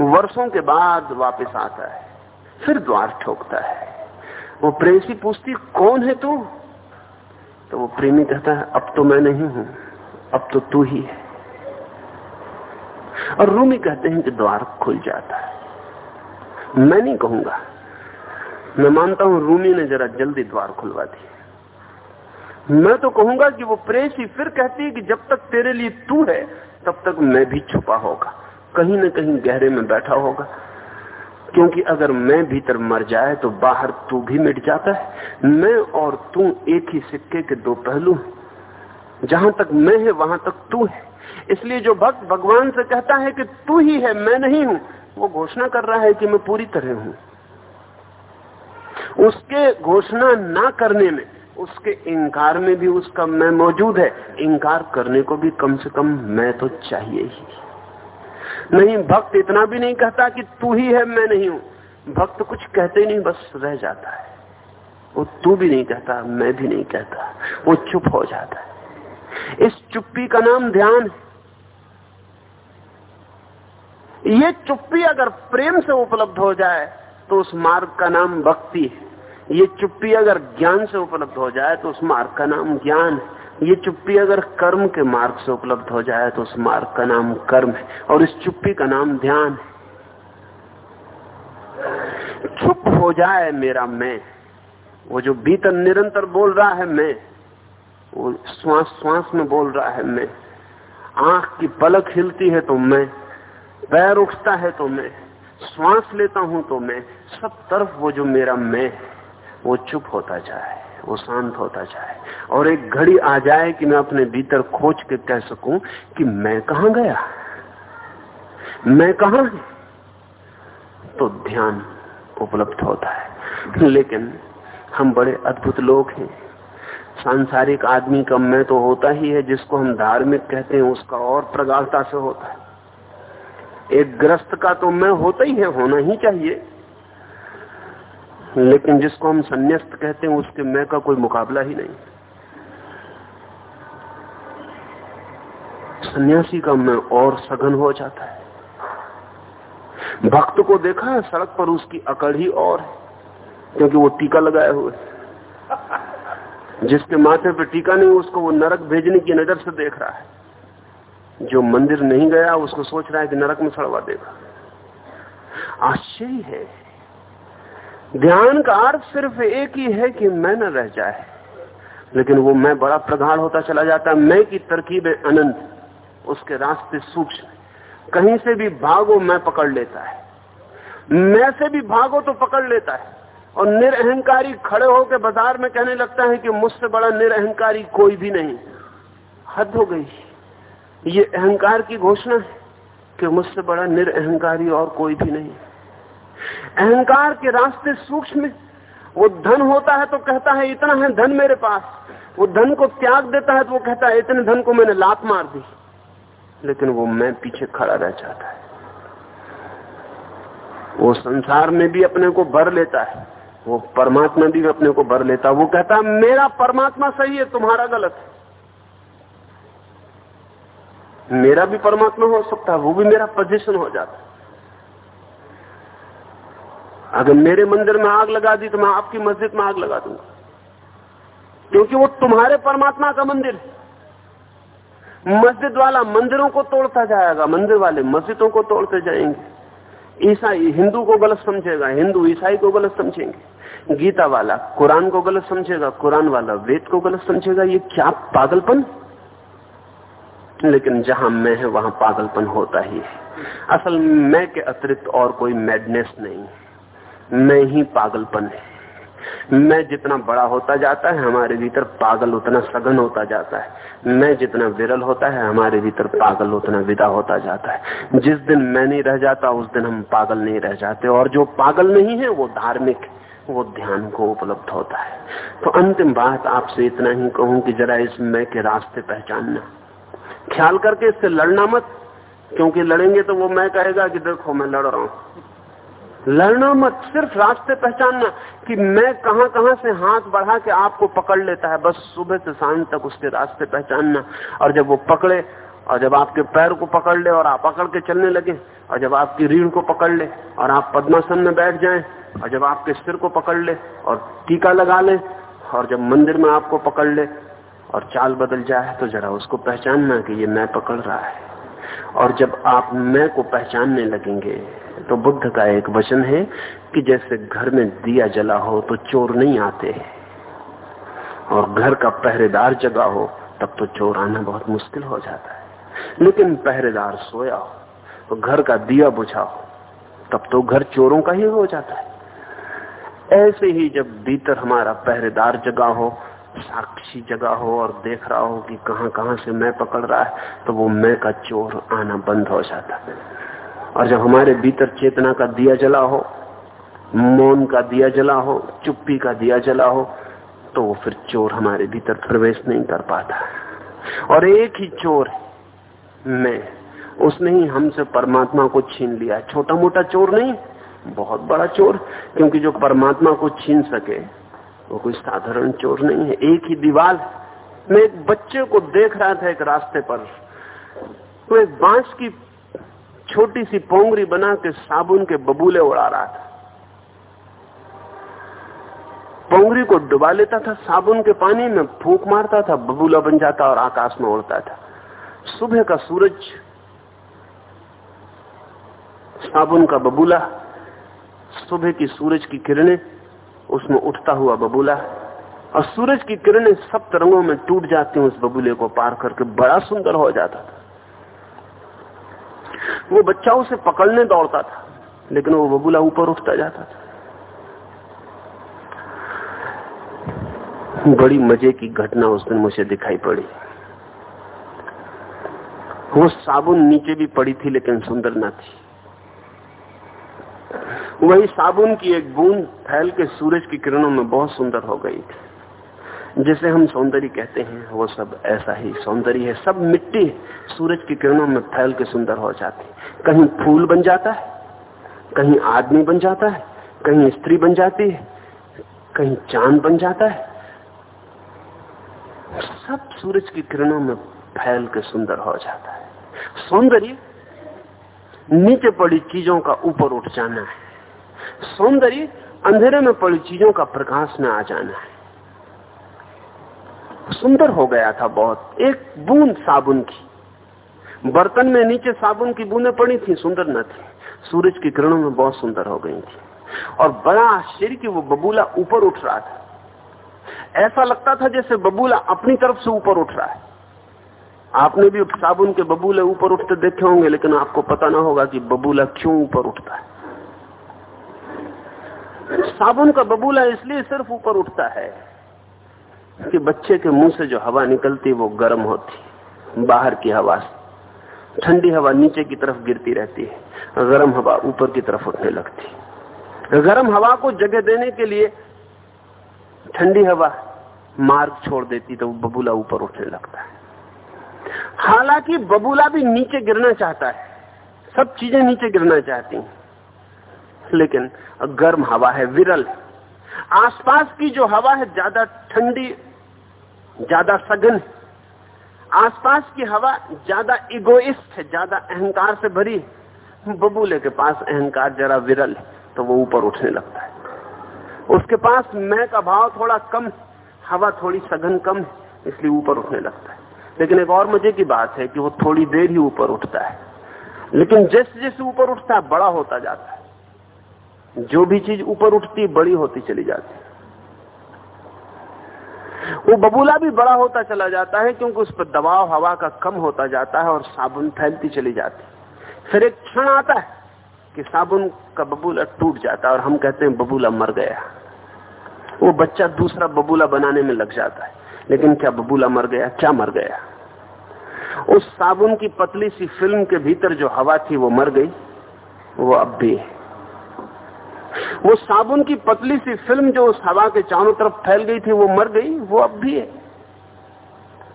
वर्षों के बाद वापस आता है, फिर द्वार ठोकता है। वो प्रेसी पूछती, कौन है तू? तो वो प्रेमी कहता है, अब तो मैं नहीं हूँ, अब तो तू ही है। और रूमी कहते हैं कि द्वार खुल जाता है। मैं नहीं कहूँगा। मैं मानता हूँ रूमी ने जरा जल्दी द्वार खुलवा दी मैं तो कहूँगा कि वो प्रेसी फिर कहती है कि जब तक तेरे लिए तू है, तब तक मैं भी छुपा होगा। कहीं ना कहीं गहरे में बैठा होगा। क्योंकि अगर मैं भीतर मर जाए तो बाहर तू भी मिट जाता है। मैं और तू एक ही सिक्के के दो पहलू जहाँ तक मैं है, वहाँ तक तू है। इसलिए जो भक्त भगवान से कहता है कि तू ही है, मैं नहीं हूँ, वो घोषणा कर रहा है कि मैं पूरी तरह हूँ। उसके घोषणा ना करने में, उसके इंकार में भी उसका मैं मौजूद है। इंकार करने को भी कम से कम मैं तो चाहिए ही। नहीं, भक्त इतना भी नहीं कहता कि तू ही है, मैं नहीं हूँ। भक्त कुछ कहते नहीं, बस रह जाता है। वो तू भी नहीं कहता, मैं भी नहीं कहता। वो चुप हो जाता है। इस चुप्पी का नाम ध्यान है। ये चुप्पी अगर प्रेम से उपलब्ध हो जाए तो उस मार्ग का नाम भक्ति है। ये चुप्पी अगर ज्ञान से उपलब्ध हो जाए तो उस मार्ग का नाम ज्ञान है। ये चुप्पी अगर कर्म के मार्ग से उपलब्ध हो जाए तो उस मार्ग का नाम कर्म है। और इस चुप्पी का नाम ध्यान है। चुप हो जाए मेरा मैं, वो जो भीतर निरंतर बोल रहा है मैं वो श्वास श्वास में बोल रहा है मैं। आँख की पलक हिलती है तो मैं, पैर उठता है तो मैं, श्वास लेता हूँ तो मैं, सब तरफ़ वो जो मेरा मैं, वो चुप होता जाए, वो शांत होता जाए। और एक घड़ी आ जाए कि मैं अपने भीतर खोज के कह सकूँ कि मैं कहा गया? मैं कहा है? तो ध्यान उपलब्ध होता है। लेकिन हम बड़े अद्भुत लोग हैं। सांसारिक आदमी का मैं तो होता ही है, जिसको हम धार्मिक कहते हैं, उसका और प्रगाढ़ता से होता है। एक ग्रस्त का तो मैं होता ही है, होना ही चाहिए। लेकिन जिसको हम संन्यास्त कहते हैं, उसके मैं का कोई मुकाबला ही नहीं। सन्यासी का मैं और सघन हो जाता है। भक्त को देखा है, सड़क पर उसकी अकड़ ही और है, क्योंकि वो टीका लगाए हुए जिसके माथे पर टीका नहीं, उसको वो नरक भेजने की नज़र से देख रहा है। जो मंदिर नहीं गया, उसको सोच रहा है कि नरक में सड़वा देगा। आश्चर्य है। ध्यान का अर्थ सिर्फ़ एक ही है कि मैं न रह जाए, लेकिन वो मैं बड़ा प्रगाढ़ होता चला जाता। मैं की तरकीब अनंत, उसके रास्ते सूक्ष्म। कहीं से भी भागो, मैं पकड़ लेता है। मैं से भी भागो तो पकड़ लेता है। और निरअहकारी खड़े होकर बाज़ार में कहने लगता है कि मुझसे बड़ा निरअहकारी कोई भी नहीं। हद हो गई। ये अहंकार की घोषणा है कि मुझसे बड़ा निरअहकारी और कोई भी नहीं। अहंकार के रास्ते सूक्ष्म वो धन होता है तो कहता है, इतना है धन मेरे पास। वो धन को त्याग देता है तो वो कहता है, इतने धन को मैंने लात मार दी। लेकिन वो मैं पीछे खड़ा रह जाता है। वो संसार में भी अपने को भर लेता है। वो परमात्मा भी अपने को भर लेता, वो कहता, मेरा परमात्मा सही है, तुम्हारा गलत है। मेरा भी परमात्मा हो सकता है, वो भी मेरा पोजिशन हो जाता अगर मेरे मंदिर में आग लगा दी तो मैं आपकी मस्जिद में आग लगा दूँगा। क्योंकि वो तुम्हारे परमात्मा का मंदिर है। मस्जिद वाला मंदिरों को तोड़ता जाएगा, मंदिर वाले मस्जिदों को तोड़ते जाएँगे। ईसाई हिंदू को गलत समझेगा, हिंदू ईसाई को गलत समझेंगे। गीता वाला कुरान को गलत समझेगा, कुरान वाला वेद को गलत समझेगा, ये क्या पागलपन? लेकिन जहाँ मैं है, वहाँ पागलपन होता ही है। असल मैं के अतिरिक्त और कोई मैडनेस नहीं मैं ही पागलपन है। मैं जितना बड़ा होता जाता है, हमारे भीतर पागल उतना सघन होता जाता है। मैं जितना विरल होता है, हमारे भीतर पागल उतना विदा होता जाता है। जिस दिन मैं नहीं रह जाता, उस दिन हम पागल नहीं रह जाते। और जो पागल नहीं है, वो धार्मिक, वो ध्यान को उपलब्ध होता है। तो अंतिम बात आपसे इतना ही कहूँ कि जरा इस मैं के रास्ते पहचानना। ख्याल करके इससे लड़ना मत, क्योंकि लड़ेंगे तो वो मैं कहेगा कि देखो, मैं लड़ रहा हूँ। लड़ना मत, सिर्फ़ रास्ते पहचानना कि मैं कहाँ कहाँ से हाथ बढ़ा के आपको पकड़ लेता है। बस सुबह से शाम तक उसके रास्ते पहचानना। और जब वो पकड़े, और जब आपके पैर को पकड़ ले और आप पकड़ के चलने लगे, और जब आपकी रीढ़ को पकड़ ले और आप पद्मासन में बैठ जाएँ, और जब आपके सिर को पकड़ ले और टीका लगा ले, और जब मंदिर में आपको पकड़ ले और चाल बदल जाए तो जरा उसको पहचानना कि ये मैं पकड़ रहा है। और जब आप मैं को पहचानने लगेंगे तो बुद्ध का एक वचन है कि जैसे घर में दिया जला हो तो चोर नहीं आते और घर का पहरेदार जगा हो, तब तो चोर आना बहुत मुश्किल हो जाता है। लेकिन पहरेदार सोया हो तो घर का दिया बुझाओ तब तो घर चोरों का ही हो जाता है। ऐसे ही जब भीतर हमारा पहरेदार जगा हो, साक्षी जगह हो और देख रहा हो कि कहाँ कहाँ से मैं पकड़ रहा है तो वो मैं का चोर आना बंद हो जाता है। और जब हमारे भीतर चेतना का दिया जला हो, मौन का दिया जला हो, चुप्पी का दिया जला हो तो वो फिर चोर हमारे भीतर प्रवेश नहीं कर पाता। और एक ही चोर मैं। उसने ही हमसे परमात्मा को छीन लिया। छोटा मोटा चोर नहीं, बहुत बड़ा चोर, क्योंकि जो परमात्मा को छीन सके, वो कोई साधारण चोर नहीं है। एक ही दीवार मैं एक बच्चे को देख रहा था एक रास्ते पर। वो एक बाँस की छोटी सी पोंगरी बना के साबुन के बबूले उड़ा रहा था। पोंगरी को डुबा लेता था, साबुन के पानी में फूक मारता था, बबूला बन जाता और आकाश में उड़ता था। सुबह का सूरज, साबुन का बबूला, सुबह की सूरज की किरणें, उसमें उठता हुआ बबूला। और सूरज की किरणें सब तरंगों में टूट जाती हैं, उस बबूले को पार करके बड़ा सुंदर हो जाता था। वो बच्चा उसे पकड़ने दौड़ता था, लेकिन वो बबूला ऊपर उठता जाता था। बड़ी मज़े की घटना उस दिन मुझे दिखाई पड़ी। वो साबुन नीचे भी पड़ी थी, लेकिन सुंदर ना थी। वही साबुन की एक बूंद फैल के सूरज की किरणों में बहुत सुंदर हो गई थी। जिसे हम सौंदर्य कहते हैं, वो सब ऐसा ही सौंदर्य है। सब मिट्टी सूरज की किरणों में फैल के सुंदर हो जाती कहीं फूल बन जाता है, कहीं आदमी बन जाता है, कहीं स्त्री बन जाती है, कहीं चाँद बन जाता है। सब सूरज की किरणों में फैल के सुंदर हो जाता है। सौंदर्य नीचे पड़ी चीज़ों का ऊपर उठ जाना है। सौंदर्य अंधेरे में पड़ी चीज़ों का प्रकाश में आ जाना है। सुंदर हो गया था बहुत। एक बूंद साबुन की। बर्तन में नीचे साबुन की बूंदें पड़ी थी, सुंदर न थी। सूरज की किरणों में बहुत सुंदर हो गई थी। और बड़ा आश्चर्य की वो बबूला ऊपर उठ रहा था। ऐसा लगता था जैसे बबूला अपनी तरफ़ से ऊपर उठ रहा है। आपने भी साबुन के बबूले ऊपर उठते देखे होंगे, लेकिन आपको पता ना होगा कि बबूला क्यों ऊपर उठता है। साबुन का बबूला इसलिए सिर्फ़ ऊपर उठता है कि बच्चे के मुँह से जो हवा निकलती, वो गर्म होती, बाहर की हवा से। ठंडी हवा नीचे की तरफ़ गिरती रहती है, गर्म हवा ऊपर की तरफ़ उठने लगती गर्म हवा को जगह देने के लिए ठंडी हवा मार्ग छोड़ देती तो बबूला ऊपर उठने लगता है। हालाँकि बबूला भी नीचे गिरना चाहता है, सब चीज़ें नीचे गिरना चाहती हैं, लेकिन गर्म हवा है, विरल। आसपास की जो हवा है, ज़्यादा ठंडी, ज़्यादा सघन आसपास की हवा ज़्यादा इगोइस्ट है, ज़्यादा अहंकार से भरी बबूले के पास अहंकार जरा विरल तो वो ऊपर उठने लगता है। उसके पास मैं का भाव थोड़ा कम हवा थोड़ी सघन कम इसलिए ऊपर उठने लगता है। लेकिन एक और मज़े की बात है कि वो थोड़ी देर ही ऊपर उठता है। लेकिन जैसे जैसे ऊपर उठता है, बड़ा होता जाता है। जो भी चीज़ ऊपर उठती बड़ी होती चली जाती। वो बबूला भी बड़ा होता चला जाता है क्योंकि उस पर दबाव हवा का कम होता जाता है और साबुन फैलती चली जाती। फिर एक क्षण आता है कि साबुन का बबूला टूट जाता है और हम कहते हैं बबूला मर गया। वो बच्चा दूसरा बबूला बनाने में लग जाता है। लेकिन क्या बबूला मर गया? क्या मर गया? उस साबुन की पतली सी फ़िल्म के भीतर जो हवा थी वो मर गई। वो अब भी है। वो साबुन की पतली सी फ़िल्म जो उस हवा के चारों तरफ़ फैल गई थी, वो मर गई, वो अब भी है।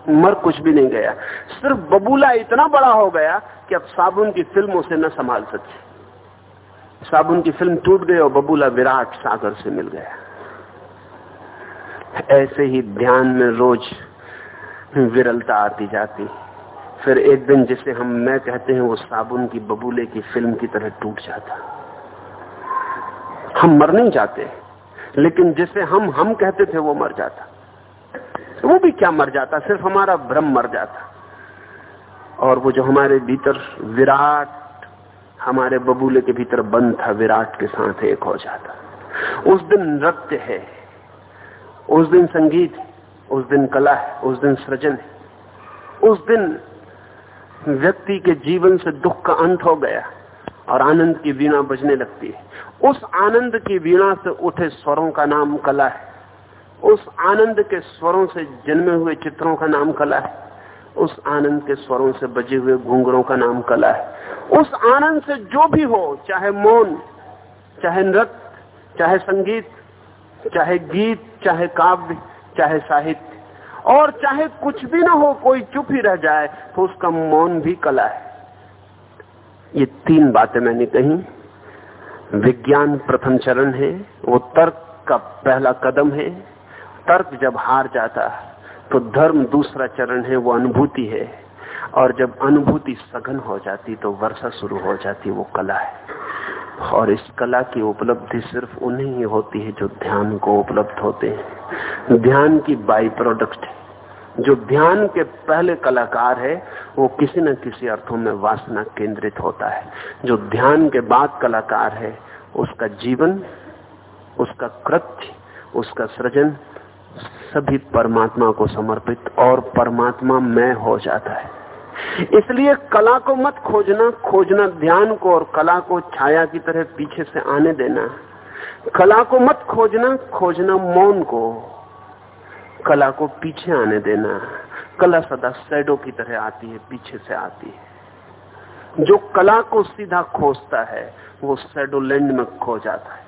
मर कुछ भी नहीं गया। सिर्फ़ बबूला इतना बड़ा हो गया कि अब साबुन की फ़िल्म उसे न संभाल सके साबुन की फ़िल्म टूट गई और बबूला विराट सागर से मिल गया। ऐसे ही ध्यान में रोज विरलता आती जाती। फिर एक दिन जिसे हम मैं कहते हैं, वो साबुन की बबूले की फ़िल्म की तरह टूट जाता। हम मर नहीं जाते। लेकिन जिसे हम हम कहते थे, वो मर जाता। वो भी क्या मर जाता? सिर्फ़ हमारा भ्रम मर जाता। और वो जो हमारे भीतर विराट, हमारे बबूले के भीतर बंद था, विराट के साथ एक हो जाता। उस दिन नृत्य है। उस दिन संगीत उस दिन कला है। उस दिन सृजन है। उस दिन व्यक्ति के जीवन से दुख का अंत हो गया। और आनंद की वीणा बजने लगती है। उस आनंद की वीणा से उठे स्वरों का नाम कला है। उस आनंद के स्वरों से जन्मे हुए चित्रों का नाम कला है। उस आनंद के स्वरों से बजे हुए घुंगरों का नाम कला है। उस आनंद से जो भी हो, चाहे मौन, चाहे नृत्य, चाहे संगीत, चाहे गीत, चाहे काव्य, चाहे साहित्य, और चाहे कुछ भी ना हो, कोई चुप ही रह जाए तो उसका मौन भी कला है। ये तीन बातें मैंने कही। विज्ञान प्रथम चरण है, वो तर्क का पहला कदम है। तर्क जब हार जाता है तो धर्म दूसरा चरण है, वो अनुभूति है। और जब अनुभूति सघन हो जाती तो वर्षा शुरू हो जाती, वो कला है। और इस कला की उपलब्धि सिर्फ़ उन्हें ही होती है, जो ध्यान को उपलब्ध होते हैं। ध्यान की बाई प्रोडक्ट जो ध्यान के पहले कलाकार है वो किसी न किसी अर्थों में वासना केंद्रित होता है। जो ध्यान के बाद कलाकार है, उसका जीवन, उसका कृत्य, उसका सृजन सभी परमात्मा को समर्पित और परमात्मा में हो जाता है। इसलिए कला को मत खोजना खोजना ध्यान को और कला को छाया की तरह पीछे से आने देना। कला को मत खोजना खोजना मौन को, कला को पीछे आने देना। कला सदा सैडो की तरह आती है, पीछे से आती है। जो कला को सीधा खोजता है, वो सैडोलैंड में खो जाता है।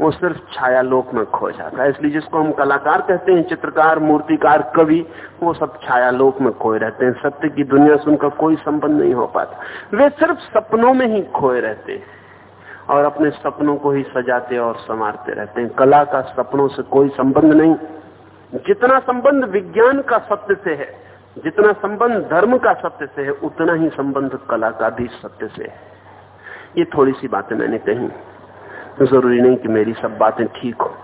वो सिर्फ़ छाया लोक में खो जाता है। इसलिए जिसको हम कलाकार कहते हैं, चित्रकार, मूर्तिकार, कवि, वो सब छाया लोक में खोए रहते हैं। सत्य की दुनिया से उनका कोई संबंध नहीं हो पाता। वे सिर्फ़ सपनों में ही खोए रहते हैं और अपने सपनों को ही सजाते और संवारते रहते हैं। कला का सपनों से कोई संबंध नहीं। जितना संबंध विज्ञान का सत्य से है, जितना संबंध धर्म का सत्य से है, उतना ही संबंध कला का भी सत्य से है। ये थोड़ी सी बातें मैंने कही। ज़रूरी नहीं कि मेरी सब बातें ठीक हो।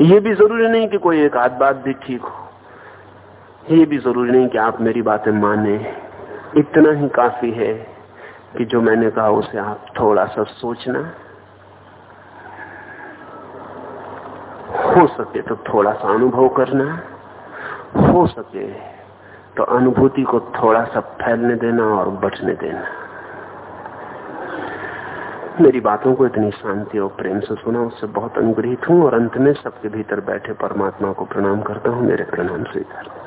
ये भी ज़रूरी नहीं कि कोई एक आध बात भी ठीक हो। ये भी ज़रूरी नहीं कि आप मेरी बातें माने। इतना ही काफ़ी है कि जो मैंने कहा उसे आप थोड़ा सा सोचना। हो सके तो थोड़ा सा अनुभव करना हो। सके तो अनुभूति को थोड़ा सा फैलने देना और बचने देना। मेरी बातों को इतनी शांति और प्रेम से सुना, उससे बहुत अनुग्रहित हूँ और अंत में सबके भीतर बैठे परमात्मा को प्रणाम करता हूँ। मेरे प्रणाम स्वीकार।